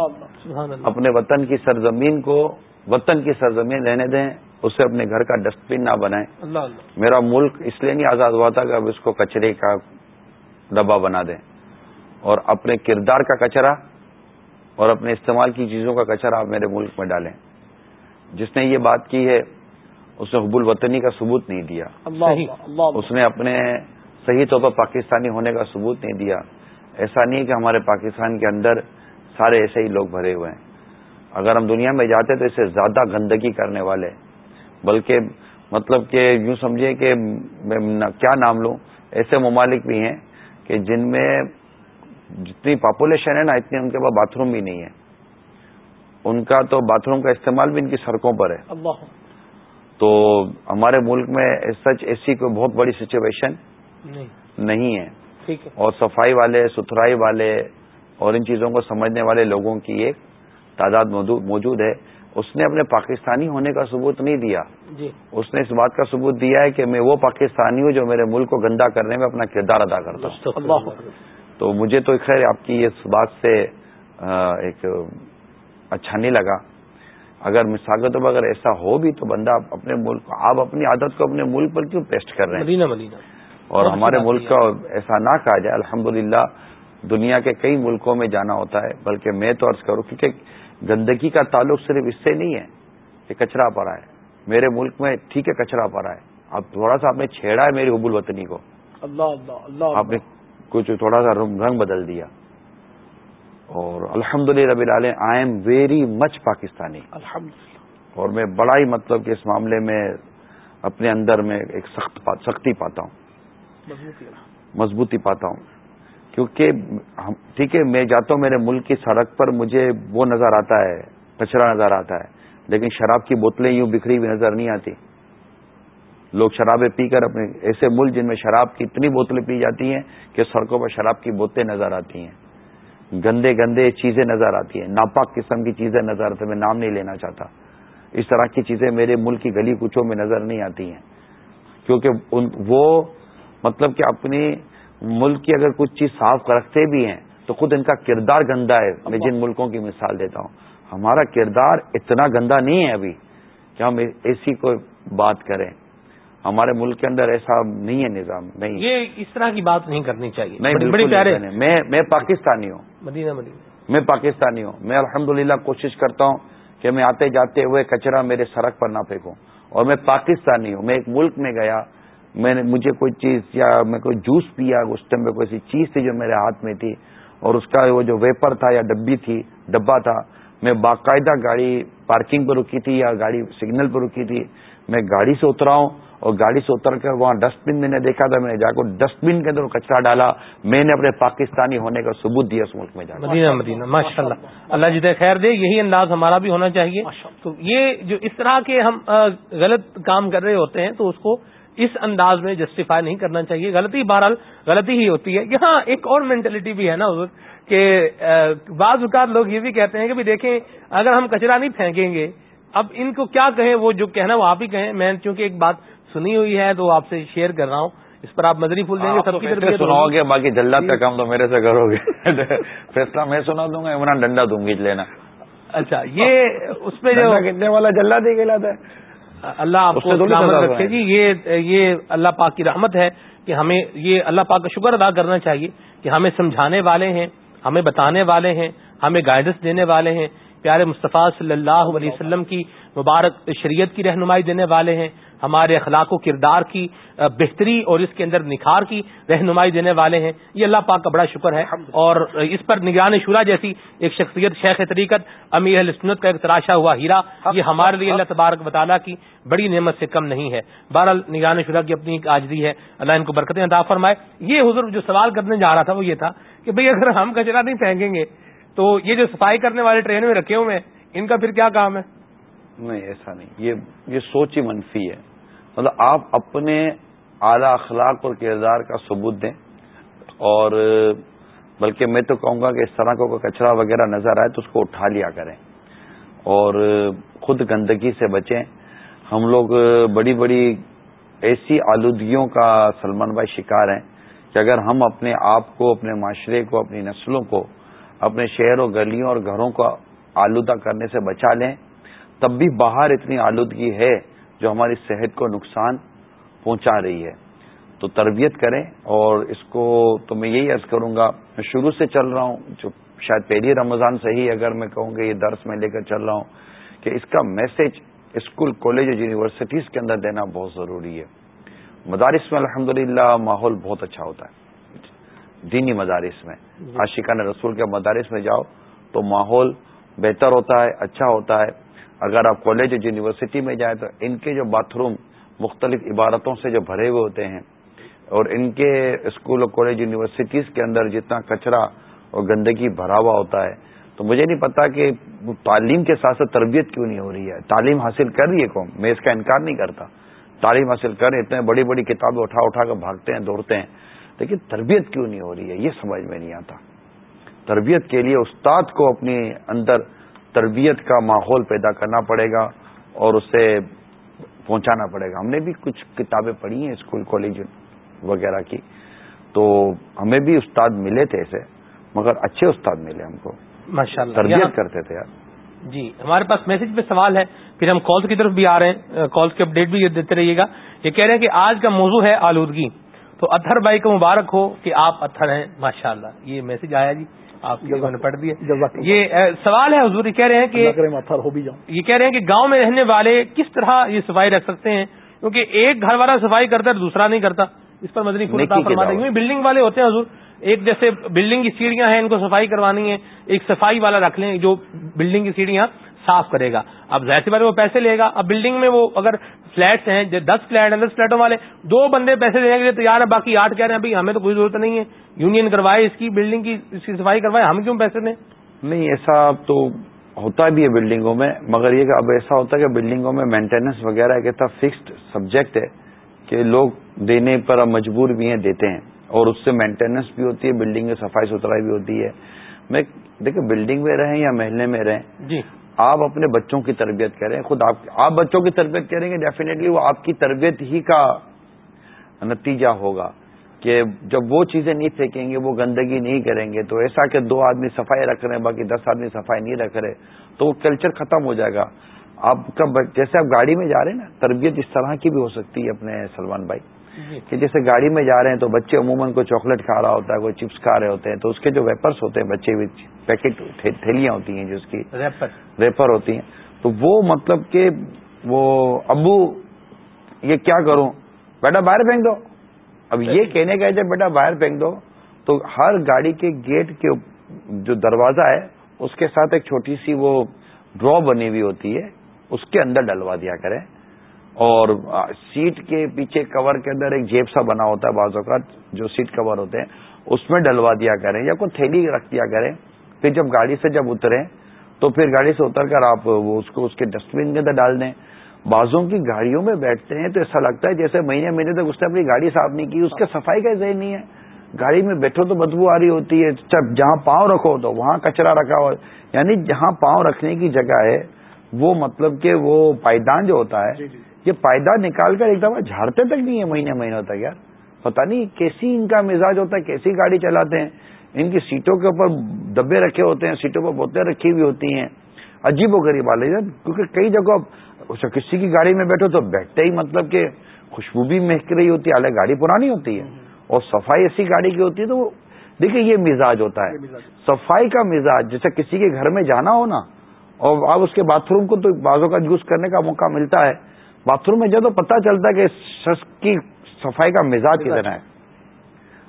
اپنے وطن کی سرزمین کو وطن کی سرزمین رہنے دیں۔ اسے اپنے گھر کا ڈسٹ بن نہ بنائیں۔ میرا ملک اس لیے نہیں آزاد ہوا تھا کہ اب اس کو کچرے کا ڈبا بنا دیں۔ اور اپنے کردار کا کچرا اور اپنے استعمال کی چیزوں کا کچرا آپ میرے ملک میں ڈالیں۔ جس نے یہ بات کی ہے اس نے حب الوطنی کا ثبوت نہیں دیا۔ اس نے اپنے صحیح طور پر پاکستانی ہونے کا ثبوت نہیں دیا۔ ایسا نہیں کہ ہمارے پاکستان کے اندر سارے ایسے ہی لوگ بھرے ہوئے ہیں۔ اگر ہم دنیا میں جاتے تو اسے زیادہ گندگی کرنے والے بلکہ مطلب کہ یوں سمجھے کہ کیا نام لوں ایسے ممالک بھی ہیں کہ جن میں جتنی پاپولیشن ہے نا اتنی ان کے پاس باتھ روم بھی نہیں ہے۔ ان کا تو باتھ روم کا استعمال بھی ان کی سڑکوں پر ہے۔ اللہ۔ تو ہمارے ملک میں سچ ایسی کوئی بہت بڑی سچویشن نہیں۔ ہے۔ اور صفائی والے ستھرائی والے اور ان چیزوں کو سمجھنے والے لوگوں کی ایک تعداد موجود ہے۔ اس نے اپنے پاکستانی ہونے کا ثبوت نہیں دیا۔ جی۔ اس نے اس بات کا ثبوت دیا ہے کہ میں وہ پاکستانی ہوں جو میرے ملک کو گندا کرنے میں اپنا کردار ادا کرتا ہوں۔ تو مجھے تو خیر آپ کی اس بات سے ایک اچھا نہیں لگا۔ اگر پر اگر ایسا ہو بھی تو بندہ اپنے ملک آپ اپنی عادت کو اپنے ملک پر کیوں پیسٹ کر رہے ہیں؟ مدینہ مدینہ۔ اور ہمارے ملک کا ایسا نہ کہا جائے الحمد دنیا کے کئی ملکوں میں جانا ہوتا ہے بلکہ میں تو عرض کروں کیونکہ گندگی کا تعلق صرف اس سے نہیں ہے کہ کچرا پڑا ہے میرے ملک میں ٹھیک ہے کچرا پڑا ہے۔ اب تھوڑا سا آپ نے چھیڑا ہے میری حب الوطنی کو۔ آپ نے کچھ تھوڑا سا رنگ بدل دیا۔ اور الحمد للہ ربی العالم I am very much Pakistani اور میں بڑا ہی مطلب کہ اس معاملے میں اپنے اندر میں ایک سخت سختی پاتا ہوں۔ مضبوطی۔ پاتا ہوں۔ کیونکہ ٹھیک ہے میں جاتا ہوں میرے ملک کی سڑک پر مجھے وہ نظر آتا ہے کچرا نظر آتا ہے۔ لیکن شراب کی بوتلیں یوں بکھری ہوئی نظر نہیں آتی۔ لوگ شرابیں پی کر اپنے ایسے ملک جن میں شراب کی اتنی بوتلیں پی جاتی ہیں کہ سڑکوں پر شراب کی بوتلیں نظر آتی ہیں۔ گندے گندے چیزیں نظر آتی ہیں۔ ناپاک قسم کی چیزیں نظر آتی میں نام نہیں لینا چاہتا۔ اس طرح کی چیزیں میرے ملک کی گلی کچوں میں نظر نہیں آتی ہیں۔ کیونکہ وہ مطلب کہ اپنی ملک کی اگر کچھ چیز صاف رکھتے بھی ہیں تو خود ان کا کردار گندا ہے۔ میں جن ملکوں کی مثال دیتا ہوں۔ ہمارا کردار اتنا گندا نہیں ہے ابھی کہ ہم ایسی کوئی بات کریں۔ ہمارے ملک کے اندر ایسا نہیں ہے نظام نہیں۔ یہ اس طرح کی بات نہیں کرنی چاہیے۔ نہیں بڑی پیارے میں میں پاکستانی ہوں۔ مدینہ مدینہ۔ میں پاکستانی ہوں۔ میں الحمد کوشش کرتا ہوں کہ میں آتے جاتے ہوئے کچرا میرے سڑک پر نہ پھینکوں۔ اور میں پاکستانی ہوں۔ میں ایک ملک میں گیا۔ میں نے مجھے کوئی چیز یا میں کوئی جوس پیا اس ٹائم میں کوئی سی چیز تھی جو میرے ہاتھ میں تھی۔ اور اس کا وہ جو ویپر تھا یا ڈبی تھی ڈبا تھا میں باقاعدہ گاڑی پارکنگ پہ رکی تھی یا گاڑی سگنل پہ رکی تھی میں گاڑی سے اترا ہوں اور گاڑی سے اتر کر وہاں ڈسٹ بن میں نے دیکھا تھا میں نے جا کر ڈسٹ بن کے اندر کچرا ڈالا۔ میں نے اپنے پاکستانی ہونے کا ثبوت دیا اس ملک میں جا مدینہ مدینہ ماشاء اللہ اللہ جی خیر دے یہی انداز ہمارا بھی ہونا چاہیے۔ تو یہ جو اس طرح کے ہم غلط کام کر رہے ہوتے ہیں تو اس کو اس انداز میں جسٹیفائی نہیں کرنا چاہیے۔ غلطی بہرحال غلطی ہی ہوتی ہے۔ یہاں ایک اور مینٹلٹی بھی ہے نا کہ بعض اوقات لوگ یہ بھی کہتے ہیں کہ دیکھیں اگر ہم کچرا نہیں پھینکیں گے اب ان کو کیا کہیں؟ وہ جو کہنا وہ آپ ہی کہیں۔ میں چونکہ ایک بات سنی ہوئی ہے تو آپ سے شیئر کر رہا ہوں۔ اس پر آپ مدری پھول دیں گے سب کی سناؤ گے باقی جلد تک ہم تو میرے سے کرو گے۔ فیصلہ میں سنا دوں گا عمران ڈنڈا دوں گی لینا۔ اچھا یہ اس پہ جو کتنے والا جلد دے گا اللہ آپ کو رکھے جی یہ یہ اللہ پاک کی رحمت ہے کہ ہمیں یہ اللہ پاک کا شکر ادا کرنا چاہیے کہ ہمیں سمجھانے والے ہیں ہمیں بتانے والے ہیں ہمیں گائیڈنس دینے والے ہیں۔ پیارے مصطفیٰ صلی اللہ علیہ وسلم کی مبارک شریعت کی رہنمائی دینے والے ہیں۔ ہمارے اخلاق و کردار کی بہتری اور اس کے اندر نکھار کی رہنمائی دینے والے ہیں۔ یہ اللہ پاک کا بڑا شکر ہے۔ اور اس پر نگران شورا جیسی ایک شخصیت شیخ طریقت امیر السنت کا ایک تراشا ہوا ہیرا یہ ہمارے لیے اللہ تبارک وطالعہ کی بڑی نعمت سے کم نہیں ہے۔ بہرحال نگران شورا کی اپنی ایک آجری ہے۔ اللہ ان کو برکتیں عطا فرمائے۔ یہ حضور جو سوال کرنے جا رہا تھا وہ یہ تھا کہ بھئی اگر ہم کچرا نہیں پھینکیں گے تو یہ جو صفائی کرنے والے ٹرین میں رکھے ہوئے ہیں ان کا پھر کیا کام ہے؟ نہیں، ایسا نہیں۔ یہ یہ سوچ ہی منفی ہے۔ مطلب آپ اپنے اعلی اخلاق اور کردار کا ثبوت دیں اور، بلکہ میں تو کہوں گا کہ اس طرح کو کوئی کچرا وغیرہ نظر آئے تو اس کو اٹھا لیا کریں۔ اور خود گندگی سے بچیں۔ ہم لوگ بڑی بڑی ایسی آلودگیوں کا سلمان بھائی شکار ہیں کہ اگر ہم اپنے آپ کو، اپنے معاشرے کو، اپنی نسلوں کو، اپنے شہر و گلیوں اور گھروں کو آلودہ کرنے سے بچا لیں تب بھی باہر اتنی آلودگی ہے جو ہماری صحت کو نقصان پہنچا رہی ہے۔ تو تربیت کریں اور اس کو تو میں یہی عرض کروں گا میں شروع سے چل رہا ہوں جو شاید پہلی رمضان سے ہی اگر میں کہوں گا یہ درس میں لے کر چل رہا ہوں کہ اس کا میسج اسکول کالج اور یونیورسٹیز کے اندر دینا بہت ضروری ہے۔ مدارس میں الحمدللہ ماحول بہت اچھا ہوتا ہے۔ دینی مدارس میں جی۔ عاشقان رسول کے مدارس میں جاؤ تو ماحول بہتر ہوتا ہے اچھا ہوتا ہے۔ اگر آپ کالج اور یونیورسٹی میں جائیں تو ان کے جو باتھ روم مختلف عبارتوں سے جو بھرے ہوئے ہوتے ہیں اور ان کے اسکول اور کالج یونیورسٹیز کے اندر جتنا کچرا اور گندگی بھرا ہوا ہوتا ہے، تو مجھے نہیں پتا کہ تعلیم کے ساتھ ساتھ تربیت کیوں نہیں ہو رہی ہے۔ تعلیم حاصل کر رہی ہے قوم؟ میں اس کا انکار نہیں کرتا۔ تعلیم حاصل کر اتنے بڑی بڑی کتابیں اٹھا اٹھا کر بھاگتے ہیں، دوڑتے ہیں۔ لیکن تربیت کیوں نہیں ہو رہی ہے؟ یہ سمجھ میں نہیں آتا۔ تربیت کے لیے استاد کو اپنے اندر تربیت کا ماحول پیدا کرنا پڑے گا اور اسے پہنچانا پڑے گا۔ ہم نے بھی کچھ کتابیں پڑھی ہیں اسکول کالج وغیرہ کی۔ تو ہمیں بھی استاد ملے تھے ایسے مگر اچھے استاد ملے ہم کو۔ تربیت کرتے تھے یار۔ جی ہمارے پاس میسج پہ سوال ہے پھر ہم کالس کی طرف بھی آ رہے ہیں۔ کالس کے اپڈیٹ بھی دیتے رہیے گا۔ یہ کہہ رہے ہیں کہ آج کا موضوع ہے آلودگی۔ تو اتھر بھائی کو مبارک ہو کہ آپ اتھر ہیں ماشاء اللہ یہ میسج آیا جی۔ آپ پڑھ دیا یہ سوال ہے حضور کہہ رہے ہیں کہ یہ کہہ رہے ہیں کہ گاؤں میں رہنے والے کس طرح یہ صفائی رکھ سکتے ہیں؟ کیونکہ ایک گھر والا صفائی کرتا ہے دوسرا نہیں کرتا۔ اس پر مدنی فرما گے بلڈنگ والے ہوتے ہیں حضور۔ ایک جیسے بلڈنگ کی سیڑھیاں ہیں ان کو صفائی کروانی ہے۔ ایک صفائی والا رکھ لیں جو بلڈنگ کی سیڑھیاں صاف کرے گا۔ اب ظاہر سی بات وہ پیسے لے گا۔ اب بلڈنگ میں وہ اگر فلیٹس ہیں دس فلیٹ ہیں دس فلیٹوں والے دو بندے پیسے دینے کے لیے تیار ہیں باقی آٹھ کہہ رہے ہیں ابھی ہمیں تو کوئی ضرورت نہیں ہے۔ یونین کروائے اس کی بلڈنگ کی اس کی صفائی کروائے ہم کیوں پیسے دیں؟ نہیں ایسا تو ہوتا بھی ہے بلڈنگوں میں مگر یہ کہ اب ایسا ہوتا ہے کہ بلڈنگوں میں مینٹیننس وغیرہ ایک ایسا فکسڈ سبجیکٹ ہے کہ لوگ دینے پر اب مجبور بھی ہیں دیتے ہیں۔ اور اس سے مینٹیننس بھی ہوتی ہے بلڈنگ میں صفائی ستھرائی بھی ہوتی ہے۔ میں دیکھیں بلڈنگ میں رہیں یا محلے میں رہیں جی۔ آپ اپنے بچوں کی تربیت کریں خود آپ آپ بچوں کی تربیت کریں گے ڈیفینیٹلی وہ آپ کی تربیت ہی کا نتیجہ ہوگا کہ جب وہ چیزیں نہیں پھینکیں گے، وہ گندگی نہیں کریں گے، تو ایسا کہ دو آدمی صفائی رکھ رہے ہیں، باقی دس آدمی صفائی نہیں رکھ رہے، تو وہ کلچر ختم ہو جائے گا۔ آپ کا جیسے آپ گاڑی میں جا رہے ہیں نا، تربیت اس طرح کی بھی ہو سکتی ہے اپنے سلمان بھائی۔ کہ جیسے گاڑی میں جا رہے ہیں تو بچے عموماً کوئی چاکلیٹ کھا رہا ہوتا ہے کوئی چپس کھا رہے ہوتے ہیں تو اس کے جو ویپرس ہوتے ہیں بچے پیکٹ تھیلیاں ہوتی ہیں جو اس کی ریپر ریپر ہوتی ہیں۔ تو وہ مطلب کہ وہ ابو یہ کیا کروں؟ بیٹا باہر پھینک دو۔ اب یہ کہنے کا جب بیٹا باہر پھینک دو تو ہر گاڑی کے گیٹ کے جو دروازہ ہے اس کے ساتھ ایک چھوٹی سی وہ ڈرا بنی ہوئی ہوتی ہے اس کے اندر ڈلوا دیا کریں۔ اور سیٹ کے پیچھے کور کے اندر ایک جیب سا بنا ہوتا ہے بعض اوقات جو سیٹ کور ہوتے ہیں اس میں ڈلوا دیا کریں یا کوئی تھیلی رکھ دیا کریں۔ پھر جب گاڑی سے جب اتریں تو پھر گاڑی سے اتر کر آپ وہ اس کو اس کے ڈسٹ بن کے اندر ڈال دیں۔ بازوں کی گاڑیوں میں بیٹھتے ہیں تو ایسا لگتا ہے جیسے مہینے مہینے تک اس نے اپنی گاڑی صاف نہیں کی اس کے صفائی کا ذہن نہیں ہے۔ گاڑی میں بیٹھو تو بدبو آ رہی ہوتی ہے۔ اچھا، جہاں پاؤں رکھو تو وہاں کچرا رکھا ہو۔ یعنی جہاں پاؤں رکھنے کی جگہ ہے وہ مطلب کہ وہ پائیدان جو ہوتا ہے جی، جی۔ یہ پائیدان نکال کر ایک دفعہ جھاڑتے تک نہیں ہے مہینے مہینے تک یار۔ پتا نہیں کیسی ان کا مزاج ہوتا ہے کیسی گاڑی چلاتے ہیں۔ ان کی سیٹوں کے اوپر دبے رکھے ہوتے ہیں سیٹوں پر بوتیں رکھی ہوئی ہوتی ہیں۔ عجیب و غریب والے کیونکہ کئی جگہ اچھا کسی کی گاڑی میں بیٹھو تو بیٹھتے ہی مطلب کہ خوشبو بھی مہک رہی ہوتی ہے الگ گاڑی پرانی ہوتی ہے۔ اور صفائی ایسی گاڑی کی ہوتی ہے تو دیکھیے یہ مزاج ہوتا ہے۔ صفائی کا مزاج جیسے کسی کے گھر میں جانا ہو نا اور آپ اس کے باتھ روم کو تو بازوں کا یوز کرنے کا موقع ملتا ہے۔ باتھ روم میں جب تو پتہ چلتا ہے کہ شخص کی صفائی کا مزاج کدھر ہے۔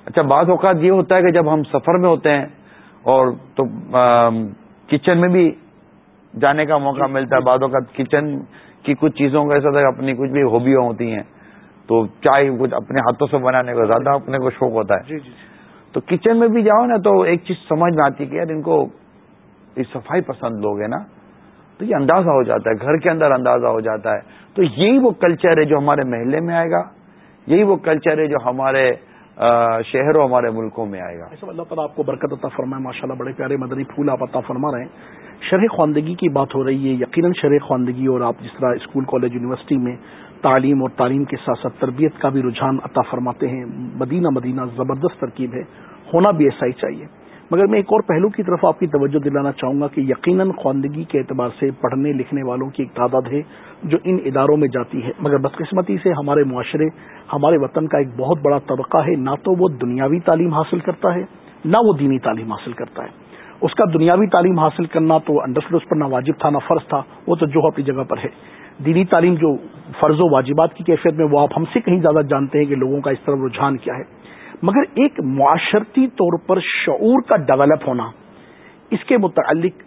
اچھا بعض اوقات یہ ہوتا ہے کہ جب ہم سفر میں ہوتے ہیں اور تو کچن میں بھی جانے کا موقع جی، ملتا ہے جی۔ بعض اوقات کچن کی کچھ چیزوں کا ایسا تھا کہ اپنی کچھ بھی ہوبیاں ہوتی ہیں۔ تو چائے کچھ اپنے ہاتھوں سے بنانے کا زیادہ اپنے کو شوق ہوتا ہے۔ جی، تو کچن میں بھی جاؤ نا تو ایک چیز سمجھ میں آتی ہے کہ یار ان کو صفائی پسند لوگ ہیں نا۔ تو یہ اندازہ ہو جاتا ہے، گھر کے اندر اندازہ ہو جاتا ہے۔ تو یہی وہ کلچر ہے جو ہمارے محلے میں آئے گا۔ یہی وہ کلچر ہے جو ہمارے شہروں، ہمارے ملکوں میں آئے گا۔ اللہ تعالیٰ آپ کو برکت عطا فرمائے۔ ماشاء اللہ بڑے پیارے مدنی پھول آپ عطا فرما رہے ہیں۔ شرح خواندگی کی بات ہو رہی ہے، یقیناً شرح خواندگی اور آپ جس طرح اسکول، کالج، یونیورسٹی میں تعلیم اور تعلیم کے ساتھ ساتھ تربیت کا بھی رجحان عطا فرماتے ہیں۔ مدینہ مدینہ زبردست ترکیب ہے۔ ہونا بھی ایسا ہی چاہیے۔ مگر میں ایک اور پہلو کی طرف آپ کی توجہ دلانا چاہوں گا کہ یقیناً خواندگی کے اعتبار سے پڑھنے لکھنے والوں کی ایک تعداد ہے جو ان اداروں میں جاتی ہے۔ مگر بدقسمتی سے ہمارے معاشرے، ہمارے وطن کا ایک بہت بڑا طبقہ ہے، نہ تو وہ دنیاوی تعلیم حاصل کرتا ہے، نہ وہ دینی تعلیم حاصل کرتا ہے۔ اس کا دنیاوی تعلیم حاصل کرنا تو انڈر اس پر نہ واجب تھا، نہ فرض تھا، وہ تو جو اپنی جگہ پر ہے۔ دینی تعلیم جو فرض و واجبات کی کیفیت میں، وہ آپ ہم سے کہیں زیادہ جانتے ہیں کہ لوگوں کا اس طرح رجحان کیا ہے۔ مگر ایک معاشرتی طور پر شعور کا ڈیولپ ہونا اس کے متعلق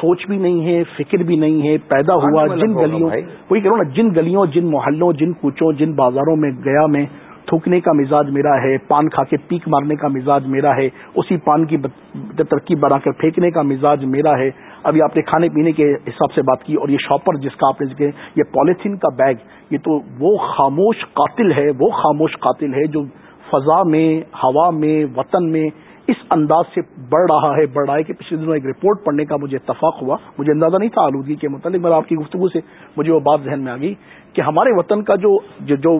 سوچ بھی نہیں ہے فکر بھی نہیں ہے پیدا ہوا جن گلیوں وہی کہہ نا جن گلیوں جن محلوں جن کوچوں جن بازاروں میں گیا میں تھوکنے کا مزاج میرا ہے پان کھا کے پیک مارنے کا مزاج میرا ہے اسی پان کی ترکیب بنا کر پھینکنے کا مزاج میرا ہے۔ ابھی آپ نے کھانے پینے کے حساب سے بات کی اور یہ شاپر جس کا آپ نے ذکر یہ پالیتھین کا بیگ یہ تو وہ خاموش قاتل ہے وہ خاموش قاتل ہے جو فضا میں، ہوا میں، وطن میں اس انداز سے بڑھ رہا ہے، بڑھ رہا ہے کہ پچھلے دنوں ایک رپورٹ پڑھنے کا مجھے اتفاق ہوا۔ مجھے اندازہ نہیں تھا آلودگی کے متعلق مگر آپ کی گفتگو سے مجھے وہ بات ذہن میں آ گئی کہ ہمارے وطن کا جو جو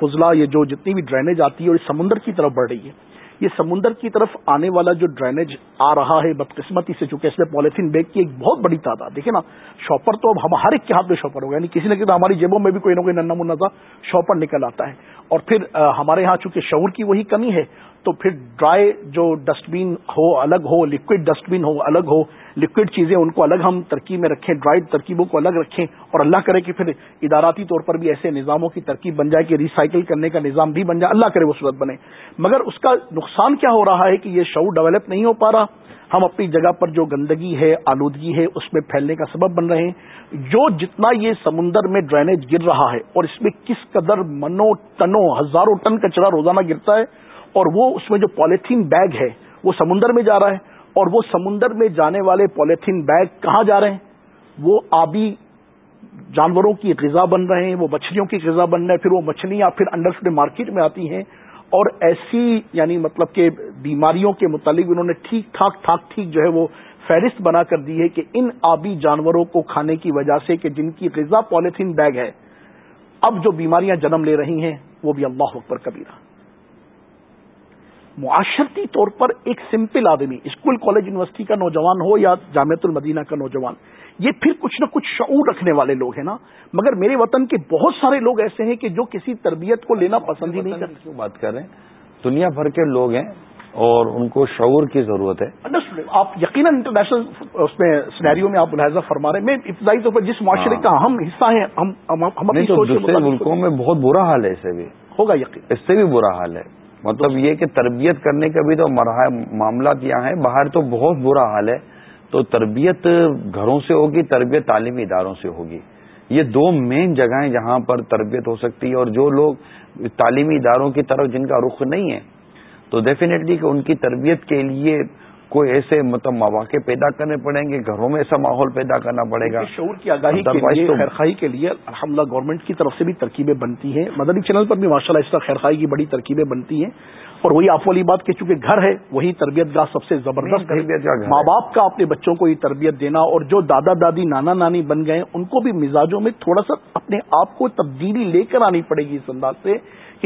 فضلہ، یہ جو جتنی بھی ڈرینیج آتی ہے اور سمندر کی طرف بڑھ رہی ہے یہ سمندر کی طرف آنے والا جو ڈرینیج آ رہا ہے، بدقسمتی سے، چونکہ اس میں پالیتھین بیگ کی ایک بہت بڑی تعداد۔ دیکھیں نا شاپر تو اب ہم ہر ایک کے ہاتھ میں شاپر ہوگا یعنی کسی نہ کسی ہماری جیبوں میں بھی کوئی نہ کوئی ننا منا شاپر نکل آتا ہے۔ اور پھر ہمارے ہاں چونکہ شعور کی وہی کمی ہے تو پھر ڈرائی جو ڈسٹ بین ہو الگ ہو لکوڈ ڈسٹ بین ہو الگ ہو لکوڈ چیزیں ان کو الگ ہم ترکیب میں رکھیں ڈرائیڈ ترکیبوں کو الگ رکھیں اور اللہ کرے کہ پھر اداراتی طور پر بھی ایسے نظاموں کی ترکیب بن جائے کہ ریسائکل کرنے کا نظام بھی بن جائے، اللہ کرے وہ صورت بنے۔ مگر اس کا نقصان کیا ہو رہا ہے کہ یہ شعور ڈیولپ نہیں ہو پا رہا۔ ہم اپنی جگہ پر جو گندگی ہے، آلودگی ہے، اس میں پھیلنے کا سبب بن رہے ہیں۔ جو جتنا یہ سمندر میں ڈرینیج گر رہا ہے اور اس میں کس قدر منو ٹنوں ہزاروں ٹن کچرا روزانہ گرتا ہے اور وہ اس میں جو پالیتھین بیگ ہے، وہ سمندر میں جا رہا ہے، اور وہ سمندر میں جانے والے پالیتھین بیگ کہاں جا رہے ہیں؟ وہ آبی جانوروں کی غذا بن رہے ہیں، وہ مچھلیوں کی غذا بن رہے ہیں، پھر وہ مچھلیاں پھر انڈر مارکیٹ میں آتی ہیں، اور ایسی یعنی مطلب کہ بیماریوں کے متعلق انہوں نے ٹھیک ٹھاک ٹھاک ٹھیک جو ہے وہ فہرست بنا کر دی ہے کہ ان آبی جانوروں کو کھانے کی وجہ سے کہ جن کی غذا پالیتھین بیگ ہے، اب جو بیماریاں جنم لے رہی ہیں، وہ بھی اللہ پر کبیرہ۔ معاشرتی طور پر ایک سمپل آدمی اسکول کالج یونیورسٹی کا نوجوان ہو یا جامعت المدینہ کا نوجوان یہ پھر کچھ نہ کچھ شعور رکھنے والے لوگ ہیں نا۔ مگر میرے وطن کے بہت سارے لوگ ایسے ہیں کہ جو کسی تربیت کو لینا پسند ہی نہیں کرتے۔ بات کر رہے ہیں؟ دنیا بھر کے لوگ ہیں اور ان کو شعور کی ضرورت ہے۔ آپ یقیناً انٹرنیشنل اس میں سنیریوں میں آپ ملاحظہ فرما رہے ہیں۔ میں ابتدائی طور پر جس معاشرے ہاں۔ کا ہم حصہ ہیں ہم دوسرے ملکوں میں بہت برا حال ہے اسے بھی۔ ہوگا یقین۔ اس سے بھی برا حال ہے۔ مطلب یہ کہ تربیت کرنے کا بھی تو معاملات یہاں ہیں باہر تو بہت برا حال ہے، تو تربیت گھروں سے ہوگی، تربیت تعلیمی اداروں سے ہوگی۔ یہ دو مین جگہیں جہاں پر تربیت ہو سکتی ہے اور جو لوگ تعلیمی اداروں کی طرف جن کا رخ نہیں ہے، تو ڈیفینیٹلی کہ ان کی تربیت کے لیے کوئی ایسے مطلب مواقع پیدا کرنے پڑیں گے گھروں میں ایسا ماحول پیدا کرنا پڑے گا۔ شعور کی آگاہی کے لیے خیرخائی کے لیے الحمد گورنمنٹ کی طرف سے بھی ترکیبیں بنتی ہیں۔ مدنی چینل پر بھی ماشاء اللہ اس طرح خیرخائی کی بڑی ترکیبیں بنتی ہیں۔ اور وہی آپ والی بات کہ چونکہ گھر ہے وہی تربیت گاہ سب سے زبردست ماں باپ کا اپنے بچوں کو یہ تربیت دینا اور جو دادا دادی نانا نانی بن گئے ان کو بھی مزاجوں میں تھوڑا سا اپنے آپ کو تبدیلی لے کر آنی پڑے گی اس انداز سے۔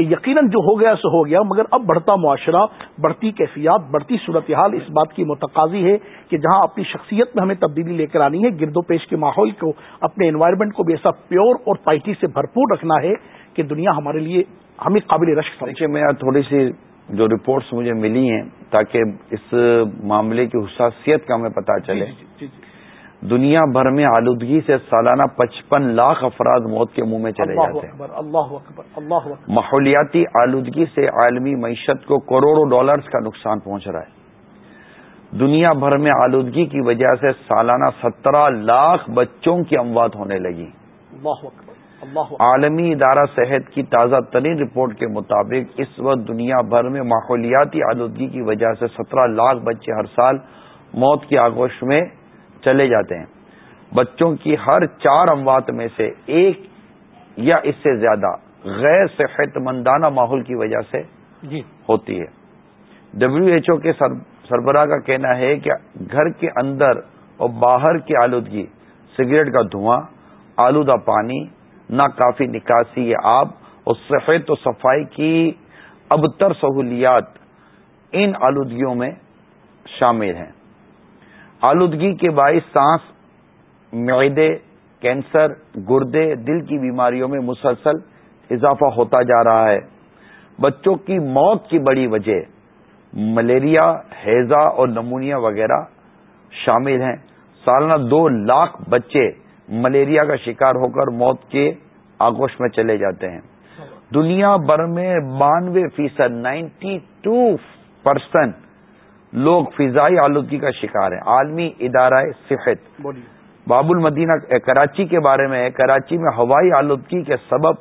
کہ یقیناً جو ہو گیا سو ہو گیا مگر اب بڑھتا معاشرہ بڑھتی کیفیات بڑھتی صورتحال اس بات کی متقاضی ہے کہ جہاں اپنی شخصیت میں ہمیں تبدیلی لے کر آنی ہے گرد و پیش کے ماحول کو اپنے انوائرمنٹ کو بھی ایسا پیور اور پائٹی سے بھرپور رکھنا ہے کہ دنیا ہمارے لیے ہمیں قابل رشک دیکھیے میں تھوڑی سی جو رپورٹس مجھے ملی ہیں تاکہ اس معاملے کی حساسیت کا ہمیں پتا چلے۔ جی، جی، جی، دنیا بھر میں آلودگی سے سالانہ پچپن لاکھ افراد موت کے منہ میں چلے جاتے ہیں۔ اللہ اللہ ماحولیاتی آلودگی سے عالمی معیشت کو کروڑوں ڈالرز کا نقصان پہنچ رہا ہے۔ دنیا بھر میں آلودگی کی وجہ سے سالانہ سترہ لاکھ بچوں کی اموات ہونے لگی۔ عالمی ادارہ صحت کی تازہ ترین رپورٹ کے مطابق اس وقت دنیا بھر میں ماحولیاتی آلودگی کی وجہ سے سترہ لاکھ بچے ہر سال موت کی آگوش میں چلے جاتے ہیں۔ بچوں کی ہر چار اموات میں سے ایک یا اس سے زیادہ غیر صحت مندانہ ماحول کی وجہ سے جی۔ ہوتی ہے۔ ڈبلو ایچ او کے سربراہ کا کہنا ہے کہ گھر کے اندر اور باہر کی آلودگی سگریٹ کا دھواں آلودہ پانی نہ کافی نکاسی آب اور صحت و صفائی کی ابتر سہولیات ان آلودگیوں میں شامل ہیں۔ آلودگی کے باعث سانس، معدے، کینسر، گردے، دل کی بیماریوں میں مسلسل اضافہ ہوتا جا رہا ہے۔ بچوں کی موت کی بڑی وجہ ملیریا ہیضا اور نمونیا وغیرہ شامل ہیں۔ سالانہ دو لاکھ بچے ملیریا کا شکار ہو کر موت کے آگوش میں چلے جاتے ہیں۔ دنیا بھر میں بانوے فیصد، نائنٹی ٹو پرسینٹ لوگ فضائی آلودگی کا شکار ہیں۔ عالمی ادارہ صحت۔ باب المدینہ کراچی کے بارے میں ہے۔ کراچی میں ہوائی آلودگی کے سبب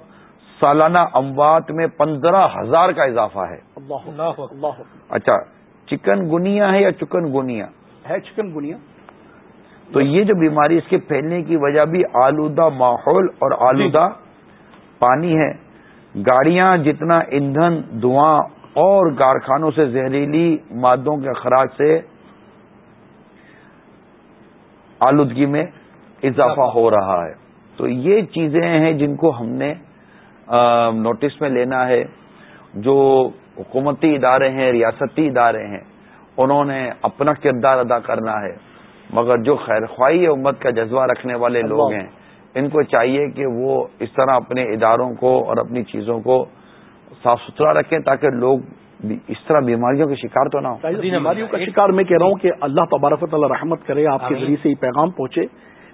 سالانہ اموات میں پندرہ ہزار کا اضافہ ہے۔ اللہ اللہ اچھا چکن گنیا ہے یا چکن گنیا؟ ہے چکن گنیا۔ تو یہ جو بیماری اس کے پھیلنے کی وجہ بھی آلودہ ماحول اور آلودہ پانی ہے۔ گاڑیاں جتنا ایندھن دھواں اور کارخانوں سے زہریلی مادوں کے اخراج سے آلودگی میں اضافہ ہو رہا ہے۔ تو یہ چیزیں ہیں جن کو ہم نے نوٹس میں لینا ہے۔ جو حکومتی ادارے ہیں ریاستی ادارے ہیں انہوں نے اپنا کردار ادا کرنا ہے۔ مگر جو خیر خواہی امت کا جذبہ رکھنے والے لوگ ہیں ان کو چاہیے کہ وہ اس طرح اپنے اداروں کو اور اپنی چیزوں کو صاف ستھرا رکھیں تاکہ لوگ اس طرح بیماریوں کے شکار تو نہ ہو بیماریوں کا شکار میں کہہ رہا ہوں کہ اللہ تبارک تعالی رحمت کرے آپ کے ذریعے سے یہ پیغام پہنچے۔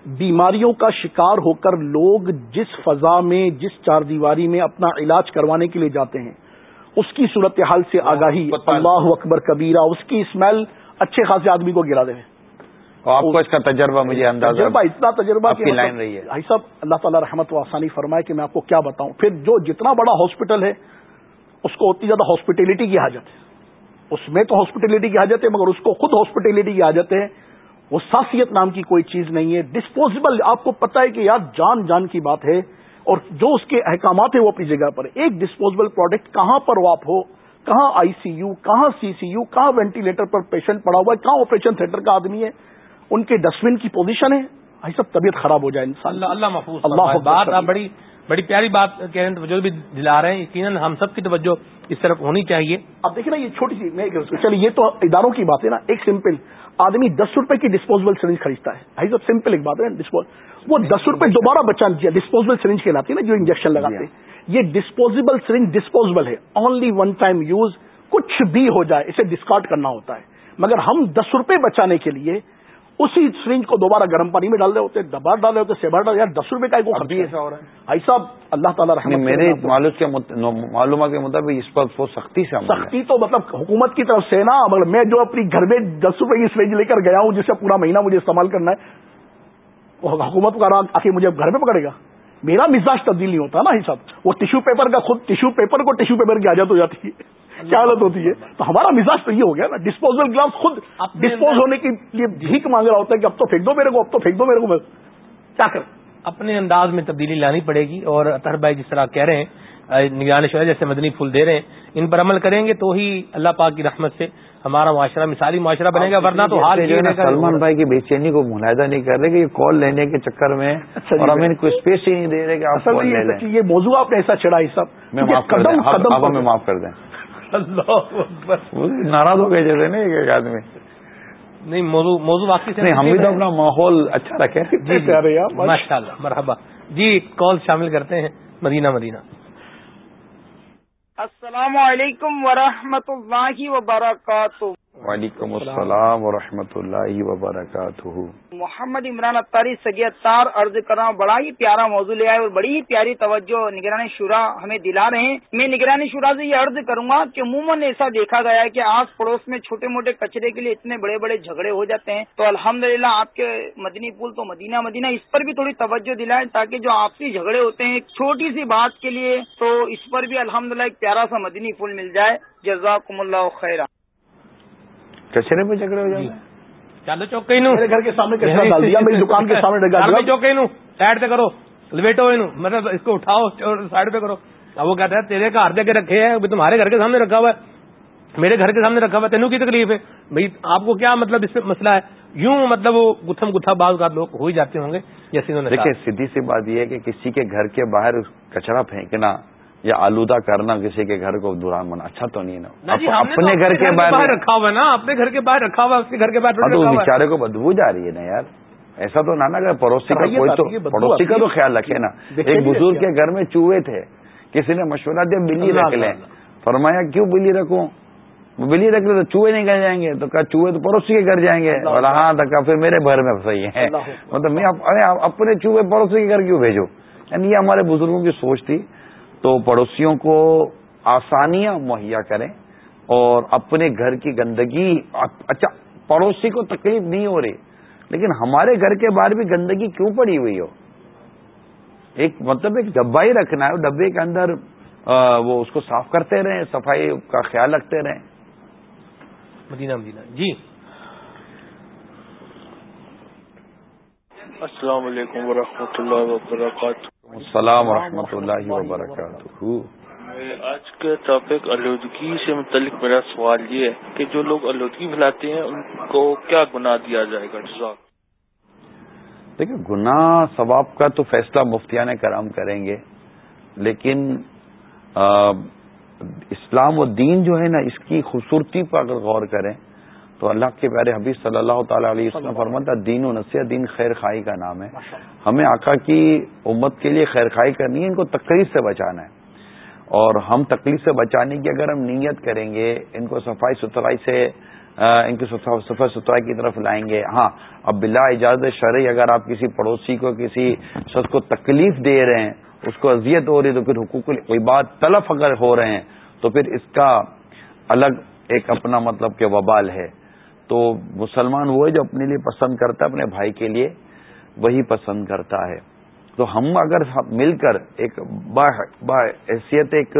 بیماریوں کا شکار ہو کر لوگ جس فضا میں جس چار دیواری میں اپنا علاج کروانے کے لیے جاتے ہیں اس کی صورتحال سے آگاہی اللہ اکبر کبیرہ اس کی اسمیل اچھے خاصے آدمی کو گرا دے۔ آپ کو اس کا تجربہ مجھے اندازہ تجربہ اتنا تجربہ کی مطلب لائن رہی ہے۔ بھائی صاحب اللہ تعالیٰ رحمت و آسانی فرمائے کہ میں آپ کو کیا بتاؤں۔ پھر جو جتنا بڑا ہاسپٹل ہے اس کو اتنی زیادہ ہاسپٹیلٹی کی حاجت ہے۔ اس میں تو ہاسپٹیلٹی کی حاجت ہے مگر اس کو خود ہاسپٹیلٹی کی حاجت ہے۔ وہ ساسیت نام کی کوئی چیز نہیں ہے۔ ڈسپوزیبل آپ کو پتا ہے کہ یار جان جان کی بات ہے اور جو اس کے احکامات ہیں وہ اپنی جگہ پر۔ ایک ڈسپوزیبل پروڈکٹ کہاں پر واپ ہو کہاں آئی سی یو کہاں سی سی یو کہاں وینٹیلیٹر پر پیشنٹ پڑا ہوا ہے کہاں آپریشن تھیٹر کا آدمی ہے۔ ان کے ڈسٹبن کی پوزیشن ہے۔ سب طبیعت خراب ہو جائے اللہ اللہ محفوظ اللہ بات آپ بڑی بڑی پیاری بات کہہ رہے ہیں توجہ بھی دلا رہے ہیں یقیناً ہم سب کی توجہ اس طرف ہونی چاہیے۔ اب دیکھیں نا یہ چھوٹی سی میں چلیے یہ تو اداروں کی بات ہے نا ایک سمپل آدمی دس روپے کی ڈسپوزبل سرنج خریدتا ہے۔ بھائی سب سمپل ایک بات ہے وہ دس روپے دوبارہ بچا ڈسپوزبل سرنج کہلاتی ہے نا جو انجیکشن لگاتے ہیں۔ یہ ڈسپوزیبل سرنج ڈسپوزبل ہے۔ اونلی ون ٹائم یوز کچھ بھی ہو جائے اسے ڈسکارڈ کرنا ہوتا ہے۔ مگر ہم دس روپے بچانے کے لیے اسی سرنج کو دوبارہ گرم پانی میں ڈال رہے ہوتے دبار ڈال رہے ہوتے سیبار ڈال یار دس روپے کا ایک ایسا ہو رہا ہے۔ بھائی صاحب اللہ تعالیٰ رحمت میرے معلومات کے مطابق اس پر وہ سختی سے سختی تو مطلب حکومت کی طرف سے نا مگر میں جو اپنی گھر میں دس روپے کی سرنج لے کر گیا ہوں جسے پورا مہینہ مجھے استعمال کرنا ہے وہ حکومت کا آخر مجھے گھر میں پکڑے گا۔ میرا مزاج تبدیل نہیں ہوتا نا حساب وہ ٹیشو پیپر کا خود ٹیشو پیپر کو ٹیشو پیپر کی عادت ہو جاتی ہے۔ کیا حالت ہوتی ہے؟ تو ہمارا مزاج تو یہ ہو گیا نا ڈسپوزل گلاس خود ڈسپوز ہونے کے لیے بھیک مانگ رہا ہوتا ہے کہ اب تو پھینک دو میرے کو اب تو پھینک دو میرے کو کیا کر اپنے انداز میں تبدیلی لانی پڑے گی اور اطہر بھائی جس طرح کہہ رہے ہیں نگران شعر جیسے مدنی پھول دے رہے ہیں ان پر عمل کریں گے تو ہی اللہ پاک کی رحمت سے ہمارا معاشرہ مثالی معاشرہ بنے گا ورنہ تو ہے سلمان بھائی کی بے چینی کو ملاحدہ نہیں کر رہے کہ یہ کال لینے کے چکر میں اچھا جی، اور ہمیں کوئی اسپیس ہی نہیں دے رہے کہ یہ موضوع آپ نے ایسا چڑھا سب میں معاف کر دیں۔ دیں ناراض ہو گئے جیسے نہیں ایک آدمی۔ نہیں موضوع موضوع واقعی نہیں ہم بھی تو اپنا ماحول اچھا رکھے جی ماشاء اللہ مرحبا۔ جی کال شامل کرتے ہیں۔ مدینہ مدینہ۔ السلام علیکم ورحمۃ اللہ وبرکاتہ۔ وعلیکم السلام ورحمۃ اللہ وبرکاتہ. محمد عمران اطاری سگی اتار عرض کر رہا ہوں، بڑا ہی پیارا موضوع لے آئے اور بڑی ہی پیاری توجہ نگرانی شورا ہمیں دلا رہے ہیں۔ میں نگرانی شورا سے یہ عرض کروں گا کہ عموماً ایسا دیکھا گیا ہے کہ آس پڑوس میں چھوٹے موٹے کچرے کے لیے اتنے بڑے بڑے جھگڑے ہو جاتے ہیں۔ تو الحمد آپ کے مدنی پول تو مدینہ مدینہ، اس پر بھی تھوڑی توجہ دلائیں تاکہ جو آپسی جھگڑے ہوتے ہیں چھوٹی سی بات کے لیے تو اس پر بھی الحمد ایک پیارا سا مدنی پھول مل جائے۔ جزاکم اللہ خیر کچرے پہ جھگڑے ہو جائیں چلو چوکے نو میرے گھر کے سامنے کچرا ڈال دیا میری دکان کے سامنے چوکے نو سائڈ پہ کرو۔ لپیٹو مطلب اس کو اٹھاؤ سائڈ پہ کرو۔ اب وہ کہتا ہے تیرے گھر دے کے رکھے ہیں تمہارے گھر کے سامنے رکھا ہوا ہے۔ میرے گھر کے سامنے رکھا ہوا ہے۔ تینوں کی تکلیف ہے۔ بھائی آپ کو کیا مطلب اس میں مسئلہ ہے؟ یوں مطلب وہ گتھم گتھا بعض کا لوگ ہو ہی جاتے ہوں گے جیسے دیکھیں سیدھی سی بات یہ ہے کہ کسی کے گھر کے باہر کچرا پھینکنا یا آلودہ کرنا کسی کے گھر کو دوران بنا اچھا تو نہیں نا۔ جی، اپنے گھر کے باہر رکھا ہوا نا اپنے گھر کے باہر رکھا ہوا اس کے گھر کے باہر تو بیچارے کو بدبو جا رہی ہے نا یار۔ ایسا تو نہ کہ پڑوسی کا کوئی تو پڑوسی کا تو خیال رکھے نا۔ ایک بزرگ کے گھر میں چوہے تھے۔ کسی نے مشورہ دیا بلی رکھ لیں۔ فرمایا کیوں بلی رکھوں؟ بلی رکھ لے تو چوہے نہیں گھر جائیں گے۔ تو کہا چوہے تو پڑوسی کے گھر جائیں گے۔ اور ہاں تو پھر میرے گھر میں صحیح ہے مطلب میں اپنے چوہے پڑوسی کے گھر کیوں بھیجو؟ یعنی یہ ہمارے بزرگوں کی سوچ تھی۔ تو پڑوسیوں کو آسانیاں مہیا کریں اور اپنے گھر کی گندگی اچھا پڑوسی کو تکلیف نہیں ہو رہی لیکن ہمارے گھر کے باہر بھی گندگی کیوں پڑی ہوئی ہو؟ ایک مطلب ایک ڈبا ہی رکھنا ہے ڈبے کے اندر وہ اس کو صاف کرتے رہیں صفائی کا خیال رکھتے رہیں۔ مدینہ مدینہ۔ جی۔ السلام علیکم ورحمۃ اللہ وبرکاتہ۔ السلام ورحمۃ اللہ وبرکاتہ۔ آج کے ٹاپک آلودگی سے متعلق میرا سوال یہ ہے کہ جو لوگ آلودگی پھیلاتے ہیں ان کو کیا گناہ دیا جائے گا؟ دیکھیں گناہ ثواب کا تو فیصلہ مفتیان کرام کریں گے لیکن اسلام و دین جو ہے نا اس کی خوبصورتی پر اگر غور کریں تو اللہ کے پیارے حبیب صلی اللہ تعالی علیہ وسلم فرماتا دین و نصیحت دین خیر خائی کا نام ہے۔ ہمیں آقا کی امت کے لیے خیر خائی کرنی ہے ان کو تکلیف سے بچانا ہے۔ اور ہم تکلیف سے بچانے کی اگر ہم نیت کریں گے ان کو صفائی ستھرائی سے ان کی صفائی ستھرائی کی طرف لائیں گے۔ ہاں اب بلا اجازت شرعی اگر آپ کسی پڑوسی کو کسی شخص کو تکلیف دے رہے ہیں اس کو اذیت ہو رہی ہے تو پھر حقوق بات تلف اگر ہو رہے ہیں تو پھر اس کا الگ ایک اپنا مطلب کہ وبال ہے۔ تو مسلمان وہ ہے جو اپنے لیے پسند کرتا ہے اپنے بھائی کے لیے وہی پسند کرتا ہے۔ تو ہم اگر مل کر ایک با حیثیت ایک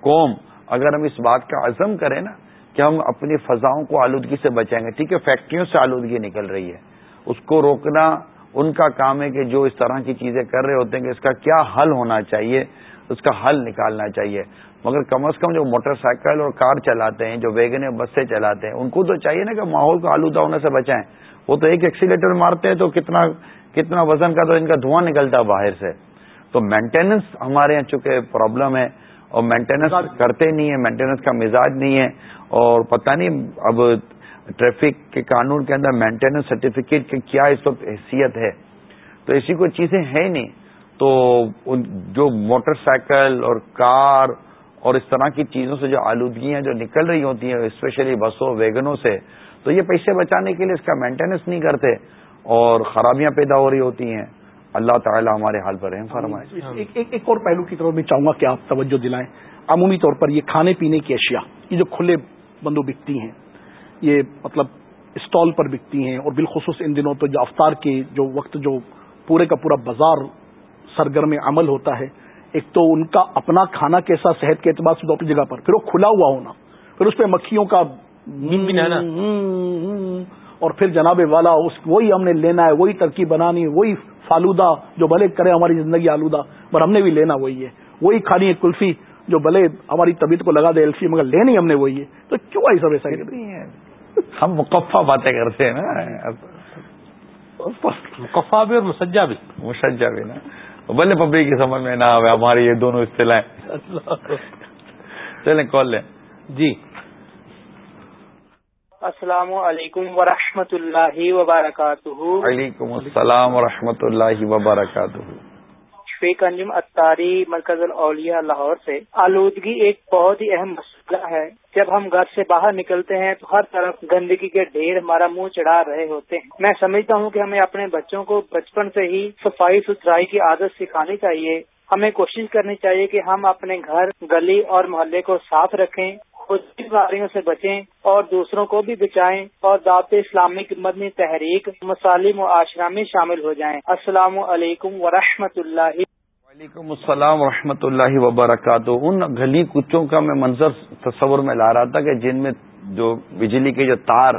قوم۔ اگر ہم اس بات کا عزم کریں نا کہ ہم اپنی فضاؤں کو آلودگی سے بچائیں گے ٹھیک ہے فیکٹریوں سے آلودگی نکل رہی ہے۔ اس کو روکنا ان کا کام ہے کہ جو اس طرح کی چیزیں کر رہے ہوتے ہیں کہ اس کا کیا حل ہونا چاہیے اس کا حل نکالنا چاہیے۔ مگر کم از کم جو موٹر سائیکل اور کار چلاتے ہیں، جو ویگن بسیں چلاتے ہیں، ان کو تو چاہیے نا کہ ماحول کو آلودہ ہونے سے بچائیں۔ وہ تو ایک ایکسیلیٹر مارتے ہیں تو کتنا کتنا وزن کا تو ان کا دھواں نکلتا ہے باہر سے۔ تو مینٹیننس ہمارے یہاں چونکہ پرابلم ہے اور مینٹیننس کرتے نہیں ہے مینٹیننس کا مزاج نہیں ہے۔ اور پتہ نہیں اب ٹریفک کے قانون کے اندر مینٹیننس سرٹیفکیٹ کی کیا اس وقت حیثیت ہے۔ تو ایسی کوئی چیزیں ہیں نہیں۔ تو جو موٹر سائیکل اور کار اور اس طرح کی چیزوں سے جو آلودگیاں جو نکل رہی ہوتی ہیں اسپیشلی بسوں ویگنوں سے، تو یہ پیسے بچانے کے لیے اس کا مینٹیننس نہیں کرتے اور خرابیاں پیدا ہو رہی ہوتی ہیں۔ اللہ تعالیٰ ہمارے حال پر رحم فرمائے۔ ایک اور پہلو کی طرف میں چاہوں گا کہ آپ توجہ دلائیں۔ عمومی طور پر یہ کھانے پینے کی اشیاء، یہ جو کھلے بندو بکتی ہیں، یہ مطلب اسٹال پر بکتی ہیں اور بالخصوص ان دنوں تو جو افطار کے جو وقت جو پورے کا پورا بازار سرگرم عمل ہوتا ہے ایک تو ان کا اپنا کھانا کیسا صحت کے اعتبار سے اپنی جگہ پر پھر وہ کھلا ہوا ہونا پھر اس پہ مکھیوں کا اور پھر جناب والا اس وہی ہم نے لینا ہے وہی ترکیب بنانی وہی فالودہ جو بھلے کرے ہماری زندگی آلودہ پر ہم نے بھی لینا وہی ہے۔ وہی کھانی ہے کلفی جو بھلے ہماری طبیعت کو لگا دے الفی مگر لینی ہم نے وہی ہے۔ تو کیوں آئی سب ایسا ہم مقفع باتیں کرتے ہیں نا۔ مقفع بھی اور مسجا بھی۔ مسجا بھی نا۔ بھلے پبلک کی سمجھ میں نہ آئے ہماری یہ دونوں اصطلاح چلیں کال لیں۔ جی۔ السلام علیکم ورحمۃ اللہ وبرکاتہ۔ وعلیکم السلام ورحمۃ اللہ وبرکاتہ۔ شیخ انجم اتاری مرکز الاولیاء لاہور سے۔ آلودگی ایک بہت ہی اہم مسئلہ ہے۔ جب ہم گھر سے باہر نکلتے ہیں تو ہر طرف گندگی کے ڈھیر ہمارا منہ چڑھا رہے ہوتے ہیں۔ میں سمجھتا ہوں کہ ہمیں اپنے بچوں کو بچپن سے ہی صفائی ستھرائی کی عادت سکھانی چاہیے۔ ہمیں کوشش کرنی چاہیے کہ ہم اپنے گھر، گلی اور محلے کو صاف رکھیں، خود بیماریوں سے بچیں اور دوسروں کو بھی بچائیں اور دعوت اسلامک مدنی تحریک، مسالم و آشرا میں شامل ہو جائیں۔ السلام علیکم ورحمۃ اللہ وعلیکم السلام ورحمۃ اللہ وبرکاتہ۔ ان گلی کچوں کا میں منظر تصور میں لا رہا تھا کہ جن میں جو بجلی کے جو تار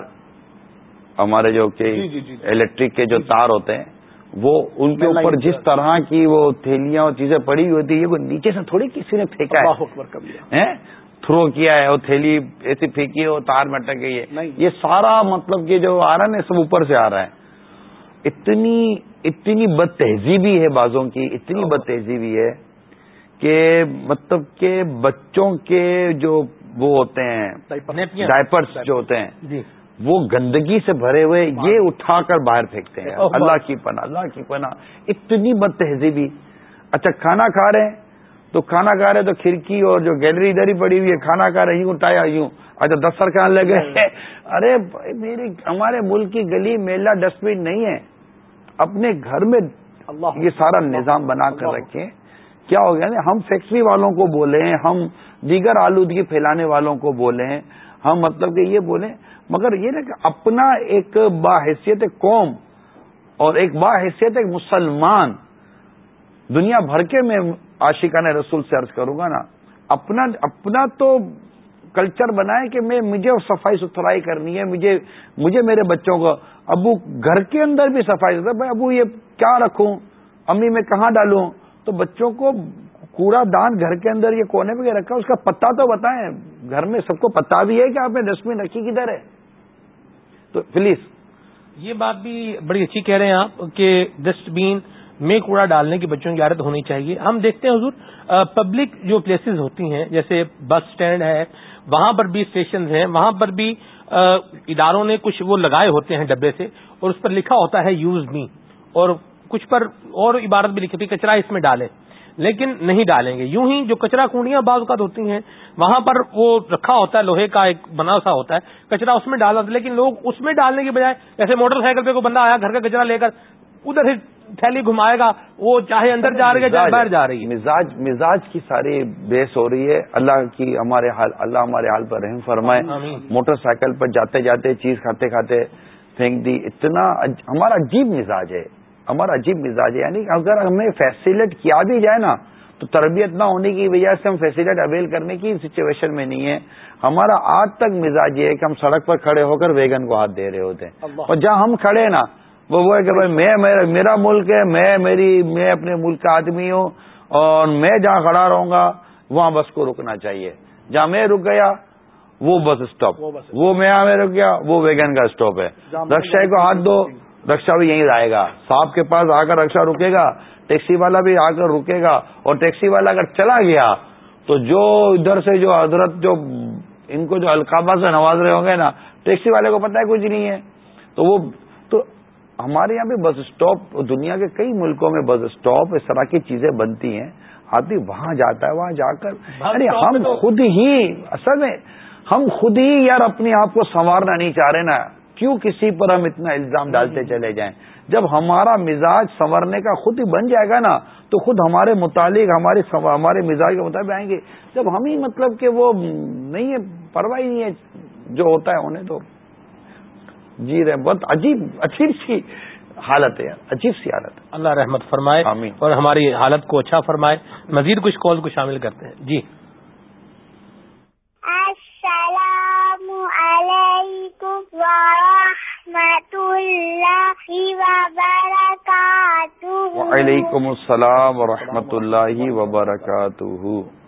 ہمارے جو کہ جی، جی، جی، الیکٹرک کے جو تار ہوتے ہیں وہ ان کے اوپر جس طرح کی وہ تھیلیاں اور چیزیں پڑی ہوئی ہوتی وہ نیچے سے تھوڑی کسی نے پھینکا ہے۔ تھرو کیا ہے وہ تھیلی ایسی پھینکی ہے وہ تار میں اٹک گئی ہے۔ یہ سارا مطلب کہ جو آ رہا ہے سب اوپر سے آ رہا ہے۔ اتنی اتنی بد تہذیبی ہے بازوں کی اتنی بد تہذیبی ہے کہ مطلب کہ بچوں کے جو وہ ہوتے ہیں ڈائپرس جو ہوتے ہیں جی۔ وہ گندگی سے بھرے ہوئے یہ اٹھا کر باہر پھینکتے ہیں۔ اللہ. کی پناہ اللہ کی پناہ۔ اتنی بد تہذیبی اچھا کھانا کھا رہے ہیں تو کھانا کھا رہے تو کھڑکی اور جو گیلری ادھر ہی پڑی ہوئی ہے کھانا کھا رہے یوں اٹھایا یوں۔ اچھا دس سر کھانے لگے ارے میری ہمارے ملک کی گلی میلا ڈسٹ بن نہیں ہے۔ اپنے گھر میں اللہ یہ سارا نظام بنا کر رکھیں۔ کیا ہو گیا ہم فیکٹری والوں کو بولے ہم دیگر آلودگی پھیلانے والوں کو بولے ہم مطلب کہ یہ بولیں۔ مگر یہ نا کہ اپنا ایک باحیثیت قوم اور ایک باحیثیت ایک مسلمان دنیا بھر کے میں عاشقان رسول سے عرض کروں گا نا اپنا اپنا تو کلچر بنائے کہ میں مجھے صفائی ستھرائی کرنی ہے، مجھے مجھے میرے بچوں کو، ابو گھر کے اندر بھی صفائی بھائی ابو یہ کیا رکھوں؟ امی میں کہاں ڈالوں؟ تو بچوں کو کوڑا دان گھر کے اندر یہ کونے پہ رکھا، اس کا پتا تو بتائیں، گھر میں سب کو پتا بھی ہے کہ آپ نے ڈسٹ بن رکھی کدھر ہے؟ تو پلیز۔ یہ بات بھی بڑی اچھی کہہ رہے ہیں آپ کہ ڈسٹ بین میں کوڑا ڈالنے کی بچوں کی عادت ہونی چاہیے۔ ہم دیکھتے ہیں حضور پبلک جو پلیسز ہوتی ہیں، جیسے بس سٹینڈ ہے وہاں پر بھی اسٹیشن ہیں، وہاں پر بھی اداروں نے کچھ وہ لگائے ہوتے ہیں ڈبے سے اور اس پر لکھا ہوتا ہے یوز می اور کچھ پر اور عبارت بھی لکھی ہوتی کچرا اس میں ڈالیں۔ لیکن نہیں ڈالیں گے۔ یوں ہی جو کچرا کنڈیاں بعض اوقات ہوتی ہیں، وہاں پر وہ رکھا ہوتا ہے، لوہے کا ایک بنا سا ہوتا ہے، کچرا اس میں ڈالا لیکن لوگ اس میں ڈالنے کے بجائے جیسے موٹر سائیکل پہ کوئی بندہ آیا، گھر کا کچرا لے کر ادھر ہی تھیلی گھمائے گا وہ چاہے اندر جا رہی ہے چاہے باہر جا رہی ہے۔ مزاج مزاج کی ساری بیس ہو رہی ہے۔ اللہ کی ہمارے حال اللہ ہمارے حال پر رحم فرمائے۔ موٹر سائیکل پر جاتے جاتے چیز کھاتے کھاتے پھینک دی۔ اتنا ہمارا عجیب مزاج ہے۔ ہمارا عجیب مزاج ہے۔ یعنی اگر ہمیں فیسیلیٹ کیا بھی جائے نا تو تربیت نہ ہونے کی وجہ سے ہم فیسیلیٹ اویل کرنے کی سچویشن میں نہیں ہے ہمارا آج تک مزاج یہ ہے کہ ہم سڑک پر کھڑے ہو کر ویگن کو ہاتھ دے رہے ہوتے ہیں۔ اور جہاں ہم کھڑے نا وہ وہ ہے کہ بھائی میں میرا ملک ہے میں میری میں اپنے ملک کا آدمی ہوں اور میں جہاں کھڑا رہوں گا وہاں بس کو رکنا چاہیے۔ جہاں میں رک گیا وہ بس اسٹاپ وہ میں میں رک گیا وہ ویگن کا اسٹاپ ہے۔ رکشا کو ہاتھ دو رکشا بھی یہیں آئے گا۔ صاحب کے پاس آ کر رکشا رکے گا ٹیکسی والا بھی آ کر رکے گا اور ٹیکسی والا اگر چلا گیا تو جو ادھر سے جو حضرت جو ان کو جو القابہ سے نواز رہے ہوں گے نا ٹیکسی والے کو پتہ ہے کچھ نہیں ہے۔ تو وہ ہمارے یہاں بھی بس اسٹاپ دنیا کے کئی ملکوں میں بس اسٹاپ اس طرح کی چیزیں بنتی ہیں۔ آدمی وہاں جاتا ہے وہاں جا کر یعنی ہم خود ہی اصل میں ہم خود ہی یار اپنے آپ کو سنوارنا نہیں چاہ رہے نا۔ کیوں کسی پر ہم اتنا الزام ڈالتے چلے جائیں؟ جب ہمارا مزاج سنورنے کا خود ہی بن جائے گا نا تو خود ہمارے متعلق ہمارے ہمارے مزاج کے مطابق آئیں گے۔ جب ہم ہی مطلب کہ وہ نہیں ہے پرواہ نہیں ہے جو ہوتا ہے انہیں تو جی رہے بہت عجیب عجیب سی حالت ہے عجیب سی حالت اللہ رحمت فرمائے آمین۔ اور ہماری حالت کو اچھا فرمائے۔ مزید کچھ کال کو شامل کرتے ہیں۔ جی۔ السلام علیکم ورحمۃ اللہ وبرکاتہ۔ وعلیکم السلام ورحمۃ اللہ وبرکاتہ۔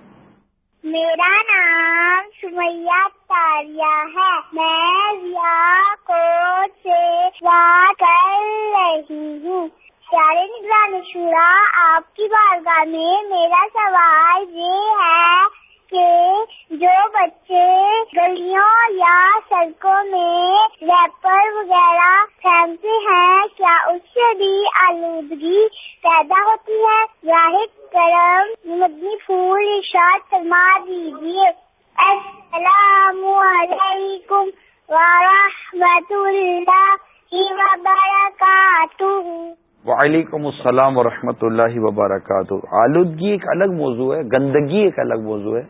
میرا نام سمیہ تاریہ ہے۔ میں ضیا کوٹ سے بات کر رہی ہوں۔ پیارے نگران شورا، آپ کی بارگاہ میں میرا سوال یہ ہے کہ جو بچے گلیوں یا سڑکوں میں ریپر وغیرہ پھینکتے ہیں، کیا اس سے بھی آلودگی پیدا ہوتی ہے؟ واحد کرم مدنی پھول ارشاد فرما دیجیے۔ السلام علیکم ورحمۃ اللہ وبرکاتہ۔ وعلیکم السلام ورحمۃ اللہ وبرکاتہ۔ آلودگی ایک الگ موضوع ہے، گندگی ایک الگ موضوع ہے۔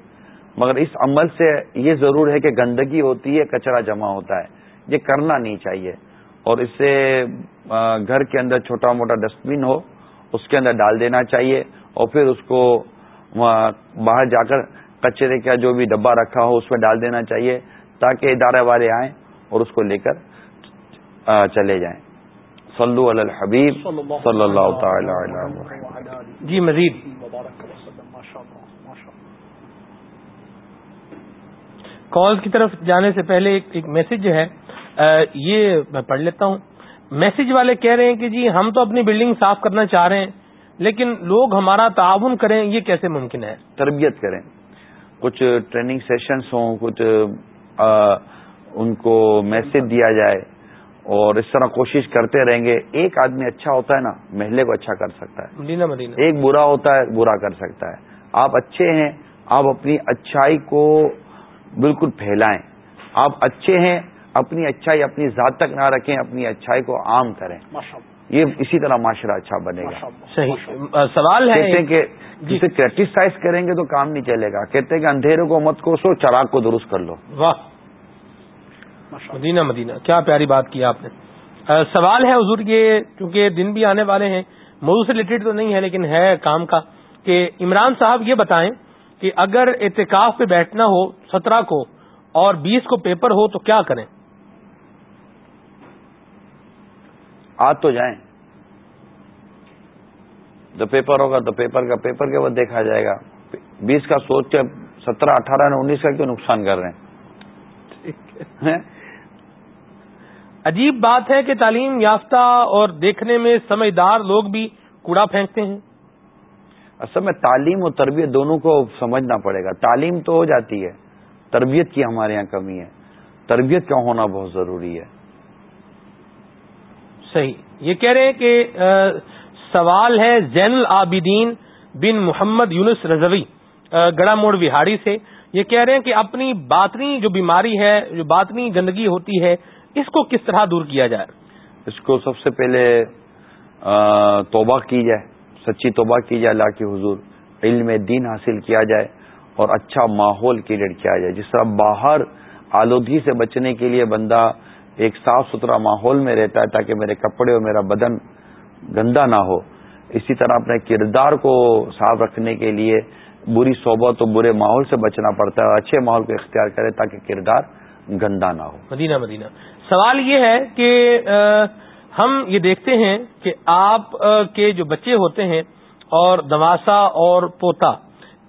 مگر اس عمل سے یہ ضرور ہے کہ گندگی ہوتی ہے، کچرا جمع ہوتا ہے۔ یہ کرنا نہیں چاہیے۔ اور اس سے گھر کے اندر چھوٹا موٹا ڈسٹ بن ہو، اس کے اندر ڈال دینا چاہیے۔ اور پھر اس کو باہر جا کر کچرے کا جو بھی ڈبہ رکھا ہو، اس میں ڈال دینا چاہیے تاکہ ادارے والے آئیں اور اس کو لے کر چلے جائیں۔ صلو علی الحبیب صلی اللہ تعالی علیہ جی مزید. کال کی طرف جانے سے پہلے ایک میسج جو ہے یہ میں پڑھ لیتا ہوں۔ میسج والے کہہ رہے ہیں کہ جی ہم تو اپنی بلڈنگ صاف کرنا چاہ رہے ہیں لیکن لوگ ہمارا تعاون کریں یہ کیسے ممکن ہے؟ تربیت کریں۔ کچھ ٹریننگ سیشنز ہوں کچھ ان کو میسج دیا جائے۔ اور اس طرح کوشش کرتے رہیں گے ایک آدمی اچھا ہوتا ہے نا محلے کو اچھا کر سکتا ہے۔ مدینہ مدینہ۔ ایک برا ہوتا ہے برا کر سکتا ہے۔ آپ اچھے ہیں آپ اپنی اچھائی کو بالکل پھیلائیں۔ آپ اچھے ہیں اپنی اچھائی اپنی ذات تک نہ رکھیں اپنی اچھائی کو عام کریں۔ یہ اسی طرح معاشرہ اچھا بنے گا۔ صحیح۔ سوال ہے کہتے ہیں کہ جسے کریٹیسائز کریں گے تو کام نہیں چلے گا۔ کہتے ہیں کہ اندھیرے کو مت کوسو چراغ کو درست کر لو۔ واہ۔ مدینہ مدینہ. کیا پیاری بات کی آپ نے. سوال ہے حضور یہ کیونکہ دن بھی آنے والے ہیں موضوع سے ریلیٹڈ تو نہیں ہے لیکن ہے کام کا کہ عمران صاحب یہ بتائیں کہ اگر اعتکاف پہ بیٹھنا ہو سترہ کو اور بیس کو پیپر ہو تو کیا کریں؟ آ تو جائیں۔ جو پیپر ہوگا تو پیپر کا پیپر کے بعد دیکھا جائے گا۔ بیس کا سوچ کے سترہ اٹھارہ انیس کا کیوں نقصان کر رہے ہیں؟ عجیب بات ہے کہ تعلیم یافتہ اور دیکھنے میں سمجھدار لوگ بھی کوڑا پھینکتے ہیں۔ اصل میں تعلیم اور تربیت دونوں کو سمجھنا پڑے گا۔ تعلیم تو ہو جاتی ہے تربیت کی ہمارے یہاں کمی ہے۔ تربیت کا ہونا بہت ضروری ہے؟ صحیح۔ یہ کہہ رہے ہیں کہ سوال ہے زین العابدین بن محمد یونس رضوی گڑا موڑ وہاڑی سے۔ یہ کہہ رہے ہیں کہ اپنی باطنی جو بیماری ہے جو باطنی گندگی ہوتی ہے اس کو کس طرح دور کیا جائے؟ اس کو سب سے پہلے توبہ کی جائے سچی توبہ کی جائے اللہ کی حضور علم دین حاصل کیا جائے اور اچھا ماحول کریٹ کیا جائے جس طرح باہر آلودگی سے بچنے کے لیے بندہ ایک صاف ستھرا ماحول میں رہتا ہے تاکہ میرے کپڑے اور میرا بدن گندا نہ ہو۔ اسی طرح اپنے کردار کو صاف رکھنے کے لیے بری صحبت اور برے ماحول سے بچنا پڑتا ہے اور اچھے ماحول کو اختیار کرے تاکہ کردار گندا نہ ہو۔ مدینہ مدینہ۔ سوال یہ ہے کہ ہم یہ دیکھتے ہیں کہ آپ کے جو بچے ہوتے ہیں اور دواسا اور پوتا،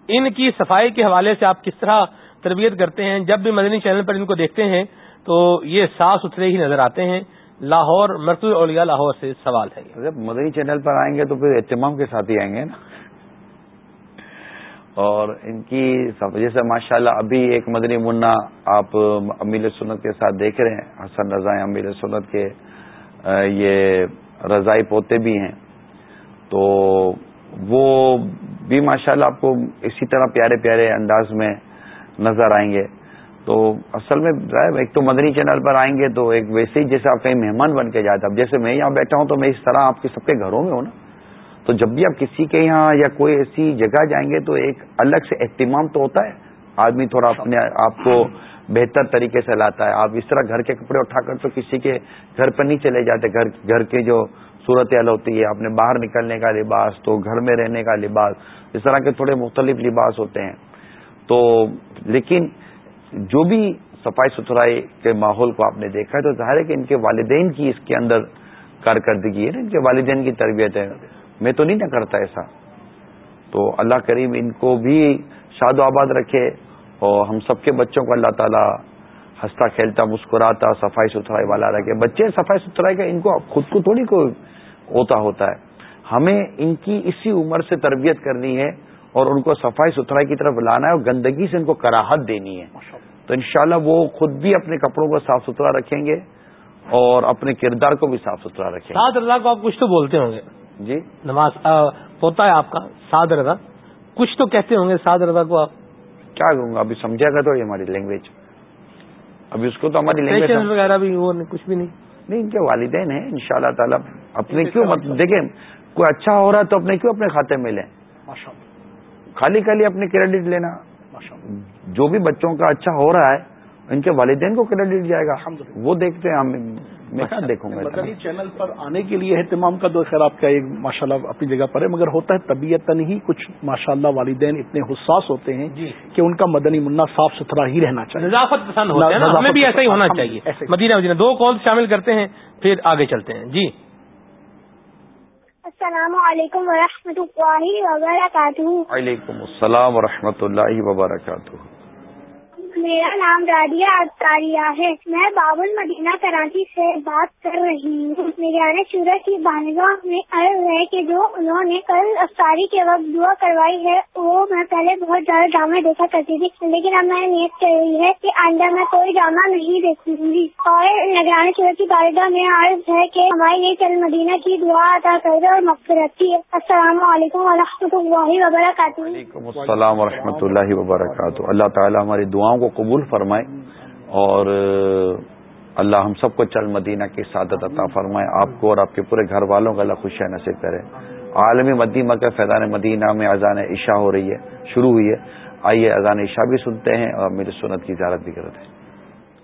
ان کی صفائی کے حوالے سے آپ کس طرح تربیت کرتے ہیں؟ جب بھی مدنی چینل پر ان کو دیکھتے ہیں تو یہ صاف ستھرے ہی نظر آتے ہیں۔ لاہور، مرکز اولیا لاہور سے سوال ہے۔ جب مدنی چینل پر آئیں گے تو پھر اہتمام کے ساتھ ہی آئیں گے نا؟ اور ان کی جیسے ماشاء اللہ ابھی ایک مدنی منا آپ امیل سنت کے ساتھ دیکھ رہے ہیں، حسن رضا امیل سنت کے یہ رضائی پوتے بھی ہیں۔ تو وہ بھی ماشاء اللہ آپ کو اسی طرح پیارے پیارے انداز میں نظر آئیں گے۔ تو اصل میں ایک تو مدنی چینل پر آئیں گے تو ایک ویسے ہی جیسے آپ کہیں مہمان بن کے جاتے اب جیسے میں یہاں بیٹھا ہوں تو میں اس طرح آپ کے سب کے گھروں میں ہوں نا۔ تو جب بھی آپ کسی کے یہاں یا کوئی ایسی جگہ جائیں گے تو ایک الگ سے اہتمام تو ہوتا ہے۔ آدمی تھوڑا اپنے آپ کو بہتر طریقے سے لاتا ہے۔ آپ اس طرح گھر کے کپڑے اٹھا کر تو کسی کے گھر پر نہیں چلے جاتے۔ گھر گھر کے جو صورت حال ہوتی ہے اپنے باہر نکلنے کا لباس، تو گھر میں رہنے کا لباس، اس طرح کے تھوڑے مختلف لباس ہوتے ہیں۔ تو لیکن جو بھی صفائی ستھرائی کے ماحول کو آپ نے دیکھا ہے، تو ظاہر ہے کہ ان کے والدین کی اس کے اندر کارکردگی ہے نا۔ ان کے والدین کی تربیت ہے۔ میں تو نہیں نہ کرتا ایسا۔ تو اللہ کریم ان کو بھی شاد و آباد رکھے اور ہم سب کے بچوں کو اللہ تعالیٰ ہنستا کھیلتا مسکراتا صفائی ستھرائی والا رکھے۔ بچے صفائی ستھرائی کا ان کو خود کو تھوڑی کوئی ہوتا ہوتا ہے۔ ہمیں ان کی اسی عمر سے تربیت کرنی ہے اور ان کو صفائی ستھرائی کی طرف لانا ہے اور گندگی سے ان کو کراہت دینی ہے۔ تو انشاءاللہ وہ خود بھی اپنے کپڑوں کو صاف ستھرا رکھیں گے اور اپنے کردار کو بھی صاف ستھرا رکھیں گے۔ اللہ کو آپ کچھ تو بولتے ہوں گے۔ جی؟ نماز ہوتا ہے آپ کا ساد رضا۔ کچھ تو کہتے ہوں گے ساد رضا کو آپ۔ کیا کہوں گا؟ ابھی سمجھا گا تو ہماری لینگویج ابھی اس کو تو ہماری لینگویج وغیرہ بھی وہ کچھ بھی نہیں۔ نہیں ان کے والدین ہیں ان شاء اللہ تعالیٰ اپنے کیوں؟ دیکھیں کوئی اچھا ہو رہا ہے تو اپنے کیوں اپنے کھاتے میں لیں؟ خالی خالی اپنے کریڈٹ لینا۔ جو بھی بچوں کا اچھا ہو رہا ہے ان کے والدین کو کریڈٹ جائے گا۔ وہ دیکھتے ہیں ہم۔ میں کیا دیکھوں گا مدنی چینل پر آنے کے لیے اہتمام کا دو خیر آپ کا ایک ماشاء اللہ اپنی جگہ پر ہے مگر ہوتا ہے طبیعت ہی کچھ ماشاء اللہ والدین اتنے حساس ہوتے ہیں جی۔ کہ ان کا مدنی منا صاف ستھرا ہی رہنا چاہیے۔ نظافت پسند ہوتا ہے ہمیں بھی ایسا ہی ہونا چاہیے۔ مدینہ مدینہ دو کال شامل کرتے ہیں پھر آگے چلتے ہیں۔ جی۔ السلام علیکم ورحمۃ اللہ وبرکاتہ۔ وعلیکم السلام ورحمۃ اللہ وبرکاتہ۔ میرا نام رادیا اختاریہ ہے۔ میں بابل مدینہ کراچی سے بات کر رہی ہوں۔ نگران سورج کی بانگاہ میں عرض ہے کہ جو انہوں نے کل افطاری کے وقت دعا کروائی ہے، وہ میں پہلے بہت زیادہ ڈرامے دیکھا کرتی تھی۔ لیکن اب میں نیت کر رہی ہے کہ آئندہ میں کوئی ڈرامہ نہیں دیکھوں گی۔ اور نگران سورج کی بارگاہ میں عرض ہے کہ ہمارے لیے کل مدینہ کی دعا ادا کر اور مغفرت کی۔ السلام علیکم و رحمۃ اللہ وبرکاتہ۔ السلام و رحمۃ اللہ وبرکاتہ۔ اللہ تعالیٰ ہماری دعاؤں کو کو قبول فرمائے اور اللہ ہم سب کو چل مدینہ کی سعادت عطا فرمائے۔ آپ کو اور آپ کے پورے گھر والوں کا اللہ خوشیاں نصیب کرے۔ عالمی مدیمہ کا فیضان مدینہ میں اذان عشاء ہو رہی ہے، شروع ہوئی ہے۔ آئیے اذان عشاء بھی سنتے ہیں اور میری سنت کی اجازت بھی کرتے ہیں۔